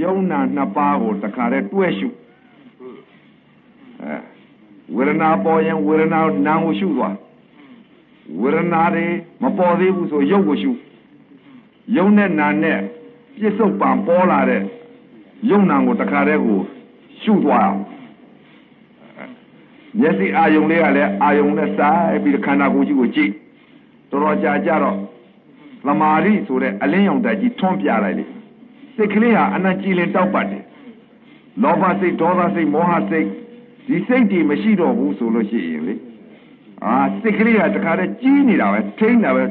ယုံနာနှစ်ပါးကိုတခါတည်းတွဲရှုအဲဝေဒနာပေါ်ရင်ဝေဒနာနာကိုရှုသွားဝေဒနာတွေမပေါ်သေးဘူးဆိုရုပ်ကိုရှုယုံနဲ့နာနဲ့ပြစ္ဆုတ်ပံပေါ်လာတဲ့ယုံနာကိုတခါတည်းကိုရှုသွားအောင်မျက်စိအာယုံလေးကလည်းအာယုံနဲ့စားပြီးခန္ဓာကိုယ်ကြီးကိုကြည့်တော်တော်ကြာကြတော့သမာဓိဆိုတဲ့အလင်းရောင်တက်ကြီးထွန်းပြလိုက်လေ စိတ်ကလေးဟာအနတ်ကြည်လင်တောက်ပတ်တယ်လောဘစိတ်ဒေါသစိတ်မောဟစိတ်ဒီစိတ်တွေမရှိတော့ဘူးဆိုလို့ရှိရင်လေအာစိတ်ကလေးကတခါတည်းကြီးနေတာပဲထိန်းတာပဲ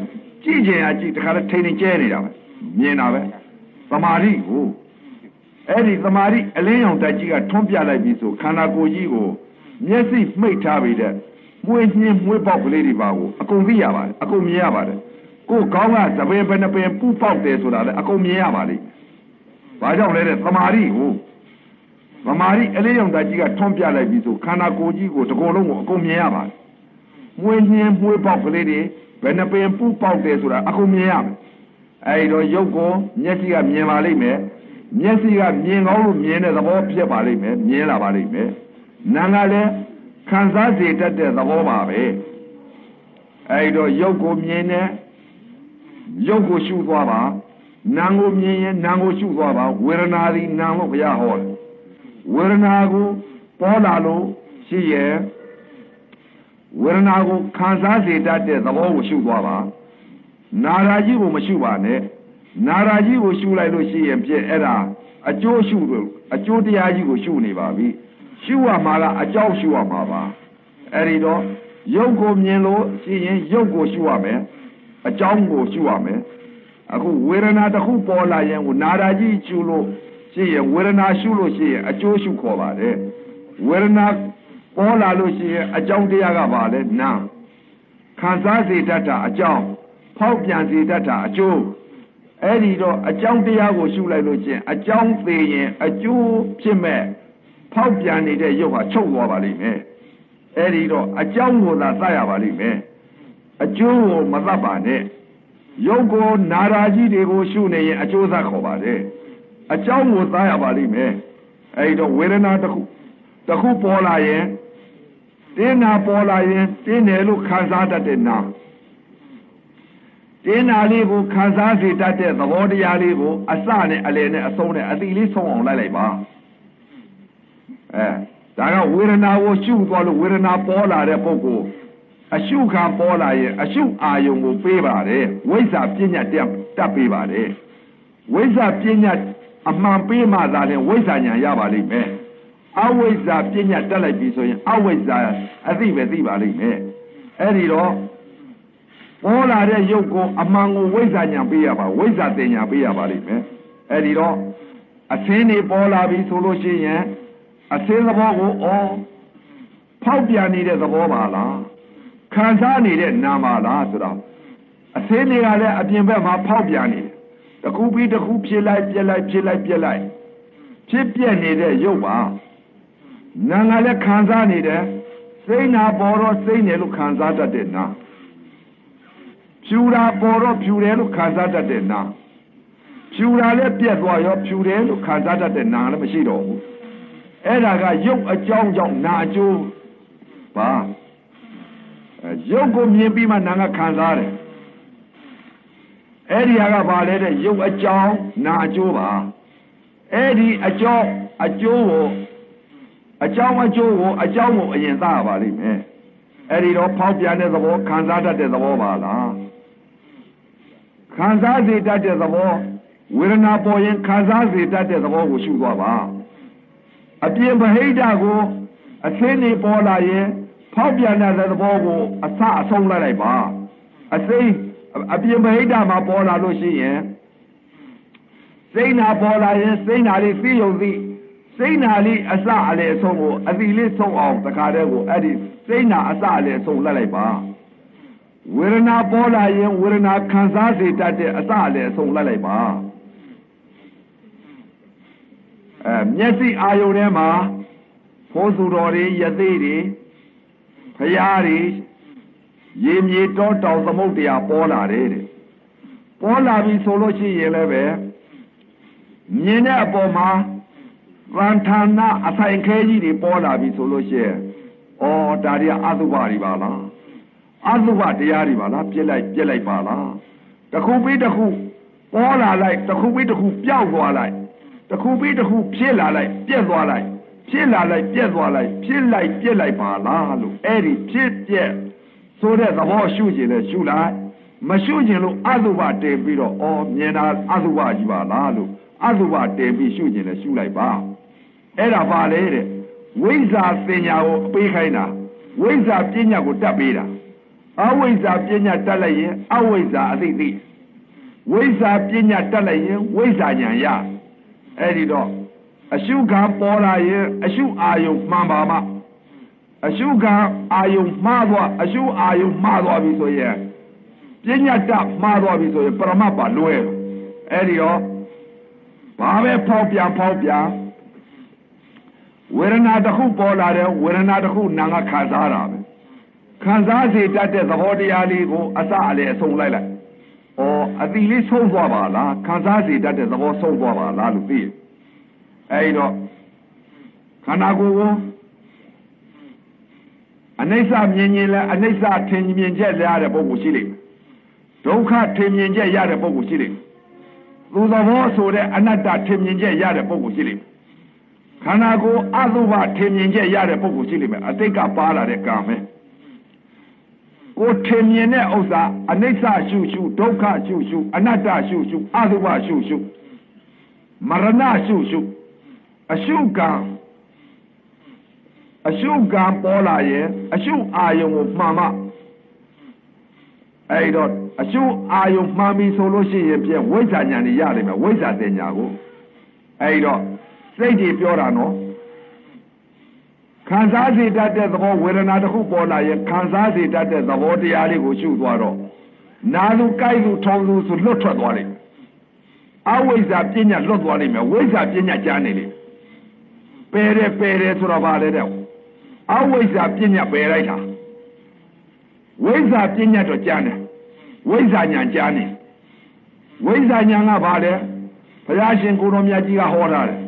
ကြည့်ချင်အကြည့်တခါတည်းထိန်းနေကျဲနေတာပဲမြင်တာပဲသမာဓိကိုအဲ့ဒီသမာဓိအလင်းရောင်တက်ကြီးကထွန်းပြလိုက်ပြီဆိုခန္ဓာကိုယ်ကြီးကိုမျက်စိမှိတ်ထားပြီးတဲ့မွေးညင်းမွေးပေါက်ကလေးတွေပါကိုအကုန်သိရပါတယ်အကုန်မြင်ရပါတယ်ကိုယ်ကောင်းကသပင်ပဲနှပင်ပူပေါက်တယ်ဆိုတာလည်းအကုန်မြင်ရပါလိမ့် ဘာကြောင့်လဲတဲ့သမာဓိကိုသမာဓိအလေးရောင်သားကြီးကထွန်းပြလိုက်ပြီဆိုခန္ဓာကိုယ်ကြီးကိုတကိုယ်လုံးကိုအကုန်မြင်ရပါတယ်မွေးညင်းမွေးပေါက်ကလေးတွေဘယ်နှပင်ပူပေါက်တယ်ဆိုတာအကုန်မြင်ရမယ်အဲဒီတော့ရုပ်ကိုမျက်စိကမြင်ပါလိမ့်မယ်မျက်စိကမြင်ကောင်းလို့မြင်တဲ့သဘောဖြစ်ပါလိမ့်မယ်မြင်လာပါလိမ့်မယ်နာကလည်းခံစားစေတတ်တဲ့သဘောပါပဲအဲဒီတော့ရုပ်ကိုမြင်တဲ့ရုပ်ကိုရှုသွားပါ နာကိုမြင်ရင်နာကိုရှုသွားပါဝေဒနာသည်နာလို့ဘုရားဟောတယ်ဝေဒနာကိုပေါ်လာလို့ရှိရဲ့ဝေဒနာကိုခံစားစေတတ်တဲ့သဘောကိုရှုသွားပါနာရာကြီးကိုမရှုပါနဲ့နာရာကြီးကိုရှုလိုက်လို့ရှိရင်ပြည့်အဲ့ဒါအကျိုးရှုလို့အကျိုးတရားကြီးကိုရှုနေပါပြီရှုရမှာကအကြောင်းရှုရမှာပါအဲ့ဒီတော့ရုပ်ကိုမြင်လို့ရှိရင်ရုပ်ကိုရှုရမယ်အကြောင်းကိုရှုရမယ် အခုဝေဒနာတစ်ခုပေါ်လာရင်ကိုနာရာကြီးရှုလို့ရှိရင်ဝေဒနာရှုလို့ရှိရင်အကျိုးရှုခေါ်ပါတယ်ဝေဒနာပေါ်လာလို့ရှိရင်အကြောင်းတရားကပါလဲနာခံစားစေတတ်တာအကြောင်းဖောက်ပြန်စေတတ်တာအကျိုးအဲ့ဒီတော့အကြောင်းတရားကိုရှုလိုက်လို့ချင်းအကြောင်းသိရင်အကျိုးဖြစ်မဲ့ဖောက်ပြန်နေတဲ့ရုပ်ဟာချုပ်သွားပါလိမ့်မယ်အဲ့ဒီတော့အကြောင်းကိုသာသတ်ရပါလိမ့်မယ်အကျိုးကိုမသတ်ပါနဲ့ ရုပ်ကိုနာရာကြီးတွေကိုရှုနေရင်အကျိုးသတ်ခေါ်ပါတယ်အကြောင်းကိုသတ်ရပါလိမ့်မယ်အဲ့ဒီတော့ဝေဒနာတစ်ခုတစ်ခုပေါ်လာရင်တင်းနာပေါ်လာရင်တင်းတယ်လို့ခံစားတတ်တဲ့နာတင်းနာလေးကိုခံစားစေတတ်တဲ့သဘောတရားလေးကိုအစနဲ့အလယ်နဲ့အဆုံးနဲ့အတိလေးဆုံးအောင်လိုက်လိုက်ပါအဲဒါကဝေဒနာကိုရှုသွားလို့ဝေဒနာပေါ်လာတဲ့ပုဂ္ဂိုလ် အရှုခံပေါ်လာရင်အရှုအာယုံကိုပေးပါတယ်ဝိဇ္ဇာပညာတက်တက်ပေးပါတယ်ဝိဇ္ဇာပညာအမှန်ပေးမှသာလေဝိဇ္ဇာညာရပါလိမ့်မယ်အဝိဇ္ဇာပညာတက်လိုက်ပြီဆိုရင်အဝိဇ္ဇာအသိပဲသိပါလိမ့်မယ်အဲ့ဒီတော့ပေါ်လာတဲ့ရုပ်ကိုအမှန်ကိုဝိဇ္ဇာညာပေးရပါဝိဇ္ဇာတင်ညာပေးရပါလိမ့်မယ်အဲ့ဒီတော့အသင်းတွေပေါ်လာပြီဆိုလို့ရှိရင်အသင်းသဘောကိုဩဖောက်ပြန်နေတဲ့သဘောပါလား ခံစားနေတဲ့နာမလားဆိုတော့အသင်းတွေကလည်းအပြင်ဘက်မှာဖောက်ပြန်နေတယ်တခုပြီးတခုဖြစ်လိုက်ပြက်လိုက်ဖြစ်လိုက်ပြက်လိုက်ဖြစ်ပြက်နေတဲ့ရုပ်ပါနာငါလည်းခံစားနေတယ်စိတ်နာပေါ်တော့စိတ်နေလို့ခံစားတတ်တဲ့နာဖြူတာပေါ်တော့ဖြူတယ်လို့ခံစားတတ်တဲ့နာဖြူတာလည်းပြက်သွားရောဖြူတယ်လို့ခံစားတတ်တဲ့နာလည်းမရှိတော့ဘူးအဲ့ဒါကရုပ်အကြောင်းကြောင့်နာအကျိုးပါ ရုပ်ကိုမြင်ပြီးမှနာကခံစားတယ်အဲ့ဒီဟာကဘာလဲတဲ့ရုပ်အကြောင်းနာအကျိုးပါအဲ့ဒီအကြောင်းအကျိုးကိုအကြောင်းအကျိုးကိုအကြောင်းကိုအရင်သားပါလိမ့်မယ်အဲ့ဒီတော့ဖောက်ပြန်တဲ့သဘောခံစားတတ်တဲ့သဘောပါလားခံစားစေတတ်တဲ့သဘောဝေဒနာပေါ်ရင်ခံစားစေတတ်တဲ့သဘောကိုရှုသွားပါအပြင်ဗဟိတကိုအသင်းနေပေါ်လာရင် ဖောက်ပြန်တဲ့သဘောကိုအစအဆုံးလိုက်လိုက်ပါအစိမ့်အပြင်ဗဟိတမှာပေါ်လာလို့ရှိရင်စိတ်နာပေါ်လာရင်စိတ်နာလေးသိယုံသိစိတ်နာလေးအစအလေအဆုံးကိုအတိလေးဆုံးအောင်တခါတည်းကိုအဲ့ဒီစိတ်နာအစအလေအဆုံးလိုက်လိုက်ပါဝေဒနာပေါ်လာရင်ဝေဒနာခံစားစေတတ်တဲ့အစအလေအဆုံးလိုက်လိုက်ပါအဲမျက်စိအာယုန်ထဲမှာဖိုးစုတော်တွေယသိတွေ ဖရာတွေရေမြေတောတောင်သမုတ်တရားပေါ်လာတယ်တဲ့ပေါ်လာပြီဆိုလို့ရှိရင်လည်းပဲမြင်တဲ့အပေါ်မှာဗန္ဌာနာအဆိုင်ခဲကြီးတွေပေါ်လာပြီဆိုလို့ရှိရင်ဩဒါတွေကအသုဘတွေပါလားအသုဘတရားတွေပါလားပြစ်လိုက်ပြစ်လိုက်ပါလားတခုပြီးတခုပေါ်လာလိုက်တခုပြီးတခုပျောက်သွားလိုက်တခုပြီးတခုဖြစ်လာလိုက်ပြက်သွားလိုက် ဖြစ်လာလိုက်ပြက်သွားလိုက်ဖြစ်လိုက်ပြက်လိုက်ပါလားလို့အဲ့ဒီဖြစ်ပြက်ဆိုတဲ့သဘောရှုခြင်းနဲ့ရှုလိုက်မရှုခြင်းလို့အသုဘတင်ပြီးတော့ဩမြင်တာအသုဘကြီးပါလားလို့အသုဘတင်ပြီးရှုခြင်းနဲ့ရှုလိုက်ပါအဲ့ဒါပါလေတဲ့ဝိဇ္ဇာပညာကိုအပေးခိုင်းတာဝိဇ္ဇာပညာကိုတတ်ပေးတာအဝိဇ္ဇာပညာတတ်လိုက်ရင်အဝိဇ္ဇာအသိသိဝိဇ္ဇာပညာတတ်လိုက်ရင်ဝိဇ္ဇာဉာဏ်ရအဲ့ဒီတော့ အရှုခံပေါ်လာရင်အရှုအာယုမှန်ပါမှအရှုခံအာယုမှားသွားအရှုအာယုမှားသွားပြီဆိုရင်ပညာတတ်မှားသွားပြီဆိုရင်ပရမတ်ပါလွဲအဲ့ဒီတော့ဘာပဲဖောက်ပြန်ဖောက်ပြန်ဝေဒနာတစ်ခုပေါ်လာတယ်ဝေဒနာတစ်ခုနာငါခံစားတာပဲခံစားစေတတ်တဲ့သဘောတရားလေးကိုအစအလေအဆုံးလိုက်လိုက်။ဩအတိလေးဆုံးသွားပါလားခံစားစေတတ်တဲ့သဘောဆုံးသွားပါလားလို့သိရ။ အဲဒီတော့ခန္ဓာကိုယ်ကိုအနိစ္စမြင်ရင်လည်းအနိစ္စထင်မြင်ချက်ရတဲ့ပုဂ္ဂိုလ်ရှိလိမ့်မယ်။ဒုက္ခထင်မြင်ချက်ရတဲ့ပုဂ္ဂိုလ်ရှိလိမ့်မယ်။သူသဘောဆိုတဲ့အနတ္တထင်မြင်ချက်ရတဲ့ပုဂ္ဂိုလ်ရှိလိမ့်မယ်ခန္ဓာကိုယ်အသုဘထင်မြင်ချက်ရတဲ့ပုဂ္ဂိုလ်ရှိလိမ့်မယ်အတိတ်ကပါလာတဲ့ကံပဲကိုထင်မြင်တဲ့ဥစ္စာအနိစ္စရှုရှုဒုက္ခရှုရှုအနတ္တရှုရှုအသုဘရှုရှုမရဏရှုရှု အရှုကံအရှုကံပေါ်လာရင်အရှုအာယုံကိုမှန်မှအဲ့တော့အရှုအာယုံမှန်ပြီဆိုလို့ရှိရင်ပြဝိဇ္ဇာဉာဏ်ကြီးရတယ်မယ်ဝိဇ္ဇာတင်ညာကိုအဲ့တော့စိတ်ကြီးပြောတာနော်ခံစားစေတတ်တဲ့သဘောဝေဒနာတစ်ခုပေါ်လာရင်ခံစားစေတတ်တဲ့သဘောတရားလေးကိုရှုသွားတော့နာလူကြိုက်လူထောင်းလူဆိုလွတ်ထွက်သွားလိမ့်အဝိဇ္ဇာပညာလွတ်သွားလိမ့်မယ်ဝိဇ္ဇာပညာကြားနေလိမ့် ပယ်တယ်ပယ်တယ်ဆိုတော့ဗာလေတဲ့အဝိဇ္ဇာပညာပယ်လိုက်တာဝိဇ္ဇာပညာတော့ကြားနေဝိဇ္ဇာညာကြားနေဝိဇ္ဇာညာကဗာလေဘုရားရှင်ကိုတော်မြတ်ကြီးကဟောထားတယ်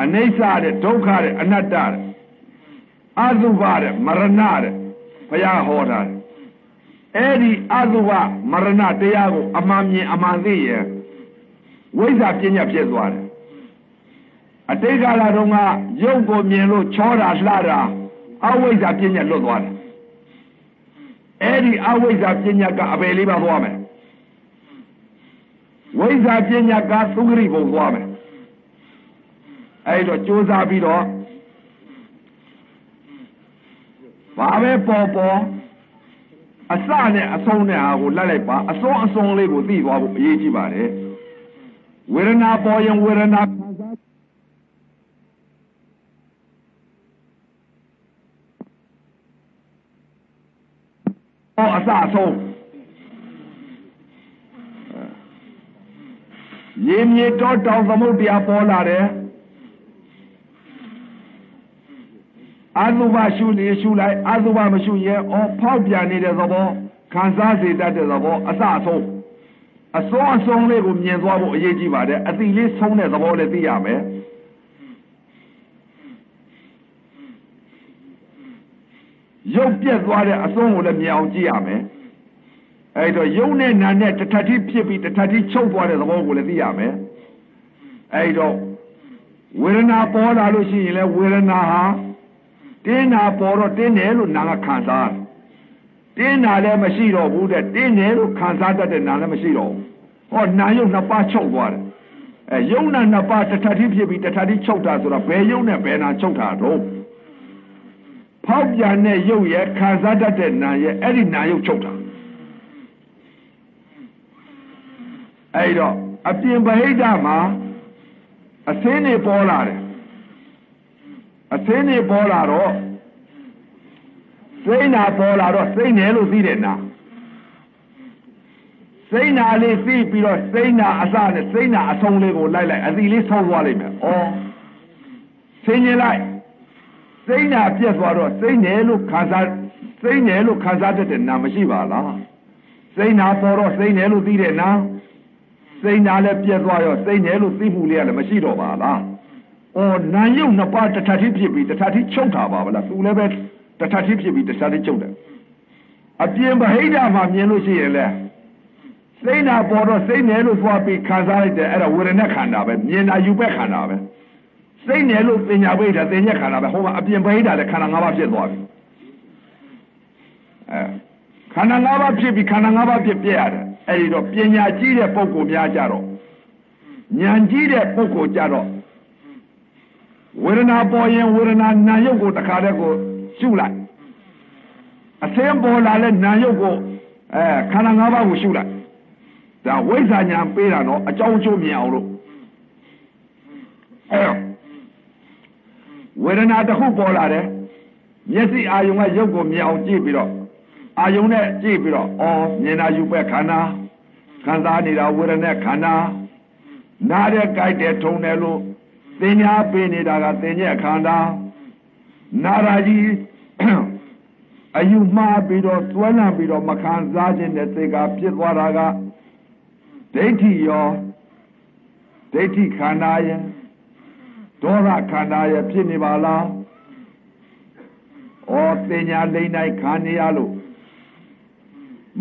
အနိစ္စတဲ့ဒုက္ခတဲ့အနတ္တတဲ့အသုဘတဲ့မရဏတဲ့ဘုရားဟောတာအဲ့ဒီအသုဘမရဏတရားကိုအမှန်မြင်အမှန်သိရင်ဝိဇ္ဇာပညာဖြစ်သွားတယ် အတိတ်ကာလတုန်းကရုပ်ကိုမြင်လို့ချောတာလှတာအဝိဇ္ဇာပညာလွတ်သွားတယ်အဲ့ဒီအဝိဇ္ဇာပညာကအပေလေးပါသွားမယ်ဝိဇ္ဇာပညာကသုခရိဘုံသွားမယ်အဲ့တော့ကြိုးစားပြီးတော့ဘာပဲပေါ်ပေါ်အစနဲ့အဆုံးနဲ့ဟာကိုလက်လိုက်ပါအဆုံးအဆုံးလေးကိုသိသွားဖို့အရေးကြီးပါတယ်ဝေဒနာပေါ်ရင်ဝေဒနာ ခံစားဟောအစအဆုံးရေမြေတောတောင်သမုဒ္ဒရာပေါ်လာတယ်အသုဘရှုနေရှုလိုက်အသုဘမရှုရင်အော်ဖောက်ပြန်နေတဲ့သဘောခံစားစေတတ်တဲ့သဘောအစအဆုံးအစိုးအဆုံးလေးကိုမြင်သွားဖို့အရေးကြီးပါတယ်အတိလေးဆုံးတဲ့သဘောလည်းသိရမယ် ရုပ်ပြက်သွားတဲ့အဆုံးကိုလည်းမြင်အောင်ကြည့်ရမယ်အဲ့တော့ယုံနဲ့နာနဲ့တထတိဖြစ်ပြီးတထတိချုပ်သွားတဲ့သဘောကိုလည်းသိရမယ်အဲ့တော့ဝေဒနာပေါ်လာလို့ရှိရင်လည်းဝေဒနာဟာတင်းနာပေါ်တော့တင်းတယ်လို့နာကခံစားတင်းနာလည်းမရှိတော့ဘူးတဲ့တင်းတယ်လို့ခံစားတတ်တဲ့နာလည်းမရှိတော့ဘူးဟောနာယုတ်နှစ်ပါးချုပ်သွားတယ်အဲယုံနာနှစ်ပါးတထတိဖြစ်ပြီးတထတိချုပ်တာဆိုတော့ဘယ်ယုံနဲ့ဘယ်နာချုပ်တာတော့ ဖောက်ပြန်တဲ့ယုတ်ရဲ့ခံစားတတ်တဲ့နာရဲ့အဲ့ဒီနာယုတ်ချုပ်တာအဲ့တော့အပြင်ဗဟိတမှာအစင်းနေပေါ်လာတယ်အသင်းနေပေါ်လာတော့စိတ်နာပေါ်လာတော့စိတ်နယ်လို့သိတယ်နာစိတ်နာလေးသိပြီးတော့စိတ်နာအစနဲ့စိတ်နာအဆုံးလေးကိုလိုက်လိုက်အသီလေးဆုံးသွားလိမ့်မယ်။ဩဆင်းရင်လိုက် စိတ်နာပြက်သွားတော့စိတ်နယ်လို့ခံစားစိတ်နယ်လို့ခံစားတတ်တဲ့နာမရှိပါလား။စိတ်နာပေါ်တော့စိတ်နယ်လို့သိတဲ့နာစိတ်နာလည်းပြက်သွားရောစိတ်နယ်လို့သိမှုလေးကလည်းမရှိတော့ပါလား။အော်နာယုတ်နှစ်ပါးတထတိဖြစ်ပြီးတထတိချုပ်တာပါဗလားသူလည်းပဲတထတိဖြစ်ပြီးတထတိချုပ်တယ်။အပြင်ဗဟိတမှာမြင်လို့ရှိရင်လည်းစိတ်နာပေါ်တော့စိတ်နယ်လို့သွားပြီးခံစားလိုက်တယ်အဲ့ဒါဝေဒနာခန္ဓာပဲမြင်တာယူပဲခန္ဓာပဲ စိတ်နယ်လို့ပညာပိဋ္ဌာသင်ညက်ခန္ဓာပဲဟိုမှာအပြင်ဗဟိတလည်းခန္ဓာ၅ပါးဖြစ်သွားပြီအဲခန္ဓာ၅ပါးဖြစ်ပြီးခန္ဓာ၅ပါးဖြစ်ပြရတယ်အဲ့ဒီတော့ပညာကြီးတဲ့ပုဂ္ဂိုလ်များကြတော့ဉာဏ်ကြီးတဲ့ပုဂ္ဂိုလ်ကြတော့ဝေဒနာပေါ်ရင်ဝေဒနာနာယုတ်ကိုတခါတည်းကိုရှုလိုက်အသင်းပေါ်လာလဲနာယုတ်ကိုအဲခန္ဓာ၅ပါးကိုရှုလိုက်ဒါဝိဇ္ဇာညာပေးတာတော့အကြောင်းကျိုးမြင်အောင်လို့အဲ ဝေဒနာတစ်ခုပေါ်လာတယ်မျက်စိအာယုံကရုပ်ကိုမြင်အောင်ကြည့်ပြီးတော့အာယုံနဲ့ကြည့်ပြီးတော့အော်မြင်တာယူပဲခန္ဓာခံစားနေတာဝေဒနာခန္ဓာနားတဲ့ကြိုက်တဲ့ထုံတယ်လို့သင်ညာပေးနေတာကသင်ညက်ခန္ဓာနာရာကြီးအယူမှားပြီးတော့သွဲလန့်ပြီးတော့မခံစားခြင်းနဲ့စိတ်ကဖြစ်သွားတာကဒိဋ္ဌိရောဒိဋ္ဌိခန္ဓာရဲ့ ဒေါသခန္ဓာရဲ့ဖြစ်နေပါလားဩတင်ညာလိမ့်တိုင်းခံနေရလို့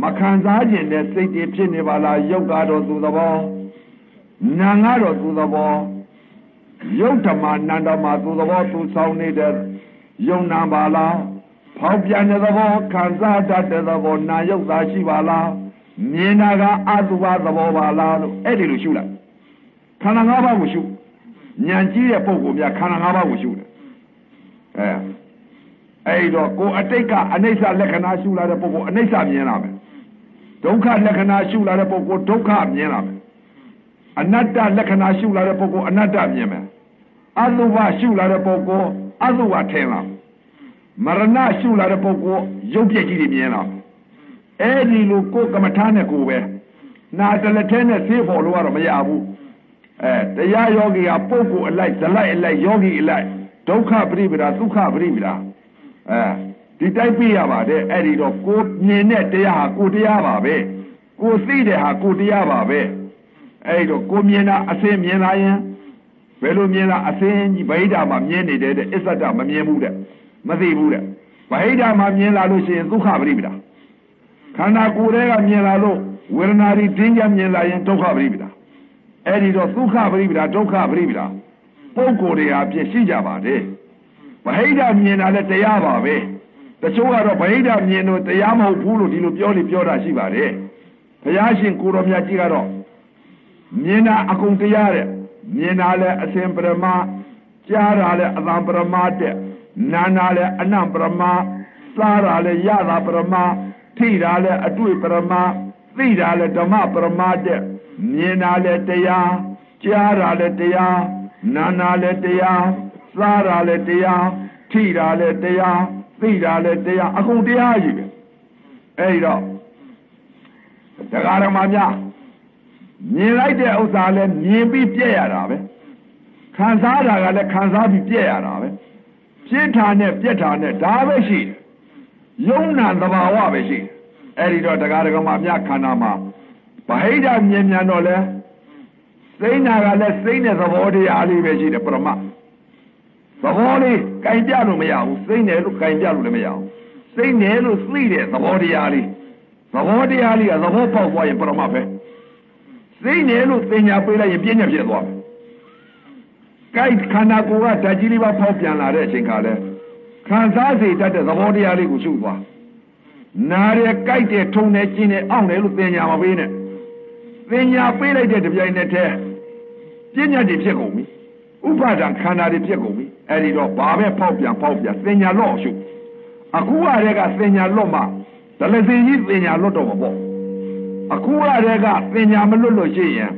မခံစားခြင်းနဲ့စိတ်တွေဖြစ်နေပါလားယုတ်ကတော့သူသဘောနာငါတော့သူသဘောယုတ်ဓမ္မနန္ဒမသူသဘောသူဆောင်နေတဲ့ယုံနာပါလားဖောက်ပြန်တဲ့သဘောခံစားတတ်တဲ့သဘောနာယုတ်သာရှိပါလားမြင်တာကအတုပါသဘောပါလားလို့အဲ့ဒီလိုရှုလိုက်ခန္ဓာ၅ပါးကိုရှု ဉာဏ်ကြီးတဲ့ပုဂ္ဂိုလ်များခန္ဓာ၅ပါးကိုရှုတယ်အဲအဲ့တော့ကိုအတိတ်ကအနိစ္စလက္ခဏာရှုလာတဲ့ပုဂ္ဂိုလ်အနိစ္စမြင်လာမယ်ဒုက္ခလက္ခဏာရှုလာတဲ့ပုဂ္ဂိုလ်ဒုက္ခမြင်လာမယ်အနတ္တလက္ခဏာရှုလာတဲ့ပုဂ္ဂိုလ်အနတ္တမြင်မယ်အတုပရှုလာတဲ့ပုဂ္ဂိုလ်အတုပထင်လာမရဏရှုလာတဲ့ပုဂ္ဂိုလ်ရုပ်ပြည့်ကြီးတွေမြင်လာအဲ့ဒီလိုကိုယ်ကမ္မထာနဲ့ကိုယ်ပဲနာတလက်ထဲနဲ့ဆေးဖို့လို့ကတော့မရဘူး အဲတရားယောဂီကပုဂ္ဂိုလ်အလိုက်ဇလိုက်အလိုက်ယောဂီအလိုက်ဒုက္ခပရိပဒါဒုက္ခပရိပဒါအဲဒီတိုက်ပြရပါတယ်အဲ့ဒီတော့ကိုမြင်တဲ့တရားဟာကိုတရားပါပဲကိုသိတဲ့ဟာကိုတရားပါပဲအဲ့ဒီတော့ကိုမြင်တာအစင်မြင်လာရင်ဘယ်လိုမြင်လားအစင်ကြီးဗဟိတမှာမြင်နေတဲ့အစ္ဆဒမမြင်ဘူးတဲ့မသိဘူးတဲ့ဗဟိတမှာမြင်လာလို့ရှိရင်ဒုက္ခပရိပဒါခန္ဓာကိုယ်ထဲကမြင်လာလို့ဝေဒနာတွေတင်းကြမြင်လာရင်ဒုက္ခပရိပဒါ အဲ့ဒီတော့ဒုက္ခပရိပဒါဒုက္ခပရိပဒါပုဂ္ဂိုလ်တွေအဖြစ်ရှိကြပါတယ်ဗဟိတမြင်တာလည်းတရားပါပဲတချို့ကတော့ဗဟိတမြင်လို့တရားမဟုတ်ဘူးလို့ဒီလိုပြောနေပြောတာရှိပါတယ်ဘုရားရှင်ကိုတော်မြတ်ကြီးကတော့မြင်တာအကုန်တရားတဲ့မြင်တာလည်းအစဉ်ပရမကြားတာလည်းအတံပရမတဲ့နာနာလည်းအနံပရမစားတာလည်းရတာပရမထိတာလည်းအတွေ့ပရမသိတာလည်းဓမ္မပရမတဲ့ မြင်တာလည်းတရားကြားတာလည်းတရားနာနာလည်းတရားစားတာလည်းတရားထိတာလည်းတရားသိတာလည်းတရားအကုန်တရားကြီးပဲအဲဒီတော့တရားဓမ္မများမြင်လိုက်တဲ့ဥစ္စာလည်းမြင်ပြီးပြည့်ရတာပဲခံစားတာကလည်းခံစားပြီးပြည့်ရတာပဲပြည့်ထာနဲ့ပြည့်ထာနဲ့ဒါပဲရှိတယ်ယုံနာသဘာဝပဲရှိတယ်အဲ့ဒီတော့တရားဓမ္မများခန္ဓာမှာ ဗဟိတမြင်မြန်တော့လဲစိတ်နာကလည်းစိတ်နဲ့သဘောတရားလေးပဲရှိတယ်ပရမသဘောလေးကင်ပြလို့မရဘူးစိတ်နဲ့လို့ကင်ပြလို့လည်းမရဘူးစိတ်နဲ့လို့သိတဲ့သဘောတရားလေးသဘောတရားလေးကသဘောပေါက်သွားရင်ပရမပဲစိတ်နဲ့လို့သင်ညာပေးလိုက်ရင်ပြည့်ညက်ဖြစ်သွားမယ်ကြိုက်ခန္ဓာကိုယ်ကဓာတ်ကြီးလေးပါဖောက်ပြန်လာတဲ့အချိန်ခါလဲခံစားစေတတ်တဲ့သဘောတရားလေးကိုရှုသွားနားရကြိုက်တဲ့ထုံတယ်ကျင်းတယ်အောင့်တယ်လို့သင်ညာမပေးနဲ့ သင်ညာပေးလိုက်တဲ့တပြိုင်နက်တည်းပြည့်ညတ်တွေဖြစ်ကုန်ပြီဥပါဒံခန္ဓာတွေဖြစ်ကုန်ပြီအဲ့ဒီတော့ဘာပဲဖောက်ပြန်ဖောက်ပြန်သင်ညာလော့ရှုအခုကတည်းကသင်ညာလော့မှဒလစီကြီးသင်ညာလော့တော့မှာပေါ့အခုကတည်းကသင်ညာမလွတ်လို့ရှိရင်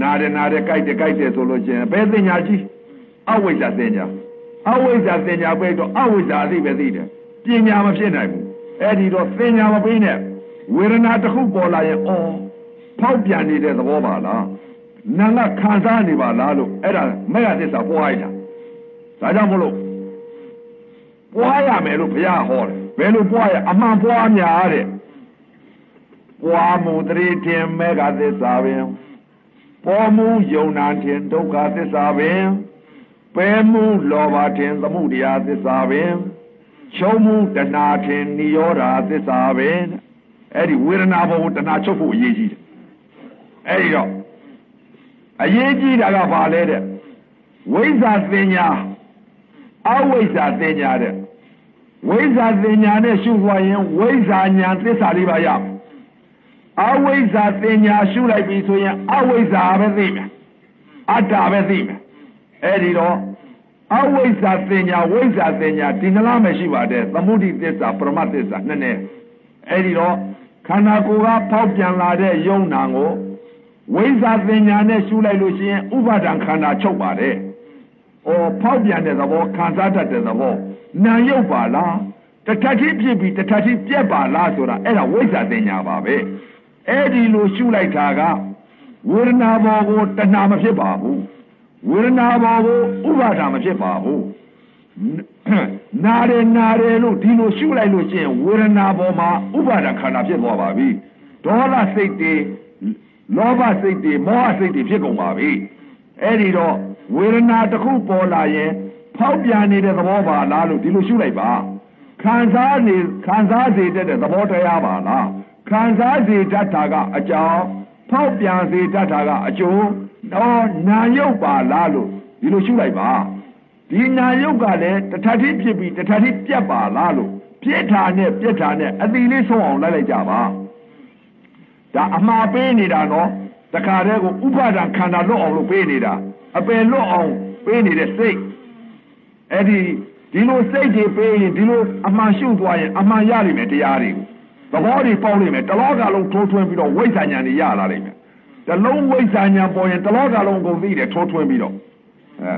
နာတယ်နာတယ်ကြိုက်တယ်ကြိုက်တယ်ဆိုလို့ရှိရင်ဘယ်သင်ညာကြီးအဝိဇ္ဇာသင်ညာအဝိဇ္ဇာသင်ညာပဲတော့အဝိဇ္ဇာအသိပဲသိတယ်ပညာမဖြစ်နိုင်ဘူးအဲ့ဒီတော့သင်ညာမပေးနဲ့ဝေဒနာတစ်ခုပေါ်လာရင်အော် ဖောက်ပြန်နေတဲ့သဘောပါလားနာကခံစားနေပါလားလို့အဲ့ဒါမဲ့ရသစ္စာပွားရတာဒါကြောင့်မလို့ပွားရမယ်လို့ဘုရားဟောတယ်ဘယ်လိုပွားရအမှန်ပွားများတဲ့ပွားမှုတရေတင်မဲ့ကသစ္စာပင်ပေါ်မှုယုံနာထင်ဒုက္ခသစ္စာပင်ပယ်မှုလောဘထင်သမှုတရားသစ္စာပင်ချုပ်မှုတဏှာထင်និရောဓသစ္စာပင်အဲ့ဒီဝေဒနာဘောကိုတဏှာချုပ်ဖို့အရေးကြီးတယ် အဲ့ဒီတော့အရေးကြီးတာကဘာလဲတဲ့ဝိဇ္ဇာသင်ညာအဝိဇ္ဇာသင်ညာတဲ့ဝိဇ္ဇာသင်ညာနဲ့ရှုသွားရင်ဝိဇ္ဇာညာသစ္စာလေးပါရအဝိဇ္ဇာသင်ညာရှုလိုက်ပြီဆိုရင်အဝိဇ္ဇာပဲသိမယ်အတ္တပဲသိမယ်အဲ့ဒီတော့အဝိဇ္ဇာသင်ညာဝိဇ္ဇာသင်ညာဒီနှလားမရှိပါတဲ့သမုဒိသစ္စာပရမသစ္စာနှစ်နဲ့အဲ့ဒီတော့ခန္ဓာကိုယ်ကဖောက်ပြန်လာတဲ့ယုံနာကို ဝိဇ္ဇာသင်ညာနဲ့ရှုလိုက်လို့ရှိရင်ဥပါဒံခန္ဓာချုပ်ပါတယ်။အော်ဖောက်ပြန်တဲ့သဘောခံစားတတ်တဲ့သဘောနာယုတ်ပါလားတထတိဖြစ်ပြီးတထတိပြက်ပါလားဆိုတာအဲ့ဒါဝိဇ္ဇာသင်ညာပါပဲ။အဲ့ဒီလိုရှုလိုက်တာကဝေဒနာဘောကိုတဏှာမဖြစ်ပါဘူး။ဝေဒနာဘောကိုဥပါဒာမဖြစ်ပါဘူး။နာရနာရလို့ဒီလိုရှုလိုက်လို့ရှိရင်ဝေဒနာဘောမှာဥပါဒခန္ဓာဖြစ်သွားပါပြီ။ဒေါသစိတ်တွေ လောဘစိတ်တွေမောဟစိတ်တွေဖြစ်ကုန်ပါပြီအဲ့ဒီတော့ဝေဒနာတစ်ခုပေါ်လာရင်ဖောက်ပြန်နေတဲ့သဘောပါလားလို့ဒီလိုရှုလိုက်ပါခံစားနေခံစားစေတတ်တဲ့သဘောတရားပါလားခံစားစေတတ်တာကအကြောင်းဖောက်ပြန်စေတတ်တာကအကျိုးတော့နာယုတ်ပါလားလို့ဒီလိုရှုလိုက်ပါဒီနာယုတ်ကလည်းတထတိဖြစ်ပြီးတထတိပြတ်ပါလားလို့ပြစ်တာနဲ့ပြစ်တာနဲ့အတိလေးဆုံးအောင်လိုက်လိုက်ကြပါ ဒါအမှားပေးနေတာနော်တခါတည်းကိုဥပါဒံခန္ဓာလွတ်အောင်လို့ပေးနေတာအပယ်လွတ်အောင်ပေးနေတဲ့စိတ်အဲ့ဒီဒီလိုစိတ်တွေပေးရင်ဒီလိုအမှန်ရှုသွားရင်အမှန်ရလိမ့်မယ်တရားတွေသဘောတွေပေါက်လိမ့်မယ်တလောကလုံးထိုးထွင်းပြီးတော့ဝိဇ္ဇာဉာဏ်တွေရလာလိမ့်မယ်တလုံးဝိဇ္ဇာဉာဏ်ပေါ်ရင်တလောကလုံးကုန်သိတယ်ထိုးထွင်းပြီးတော့အဲ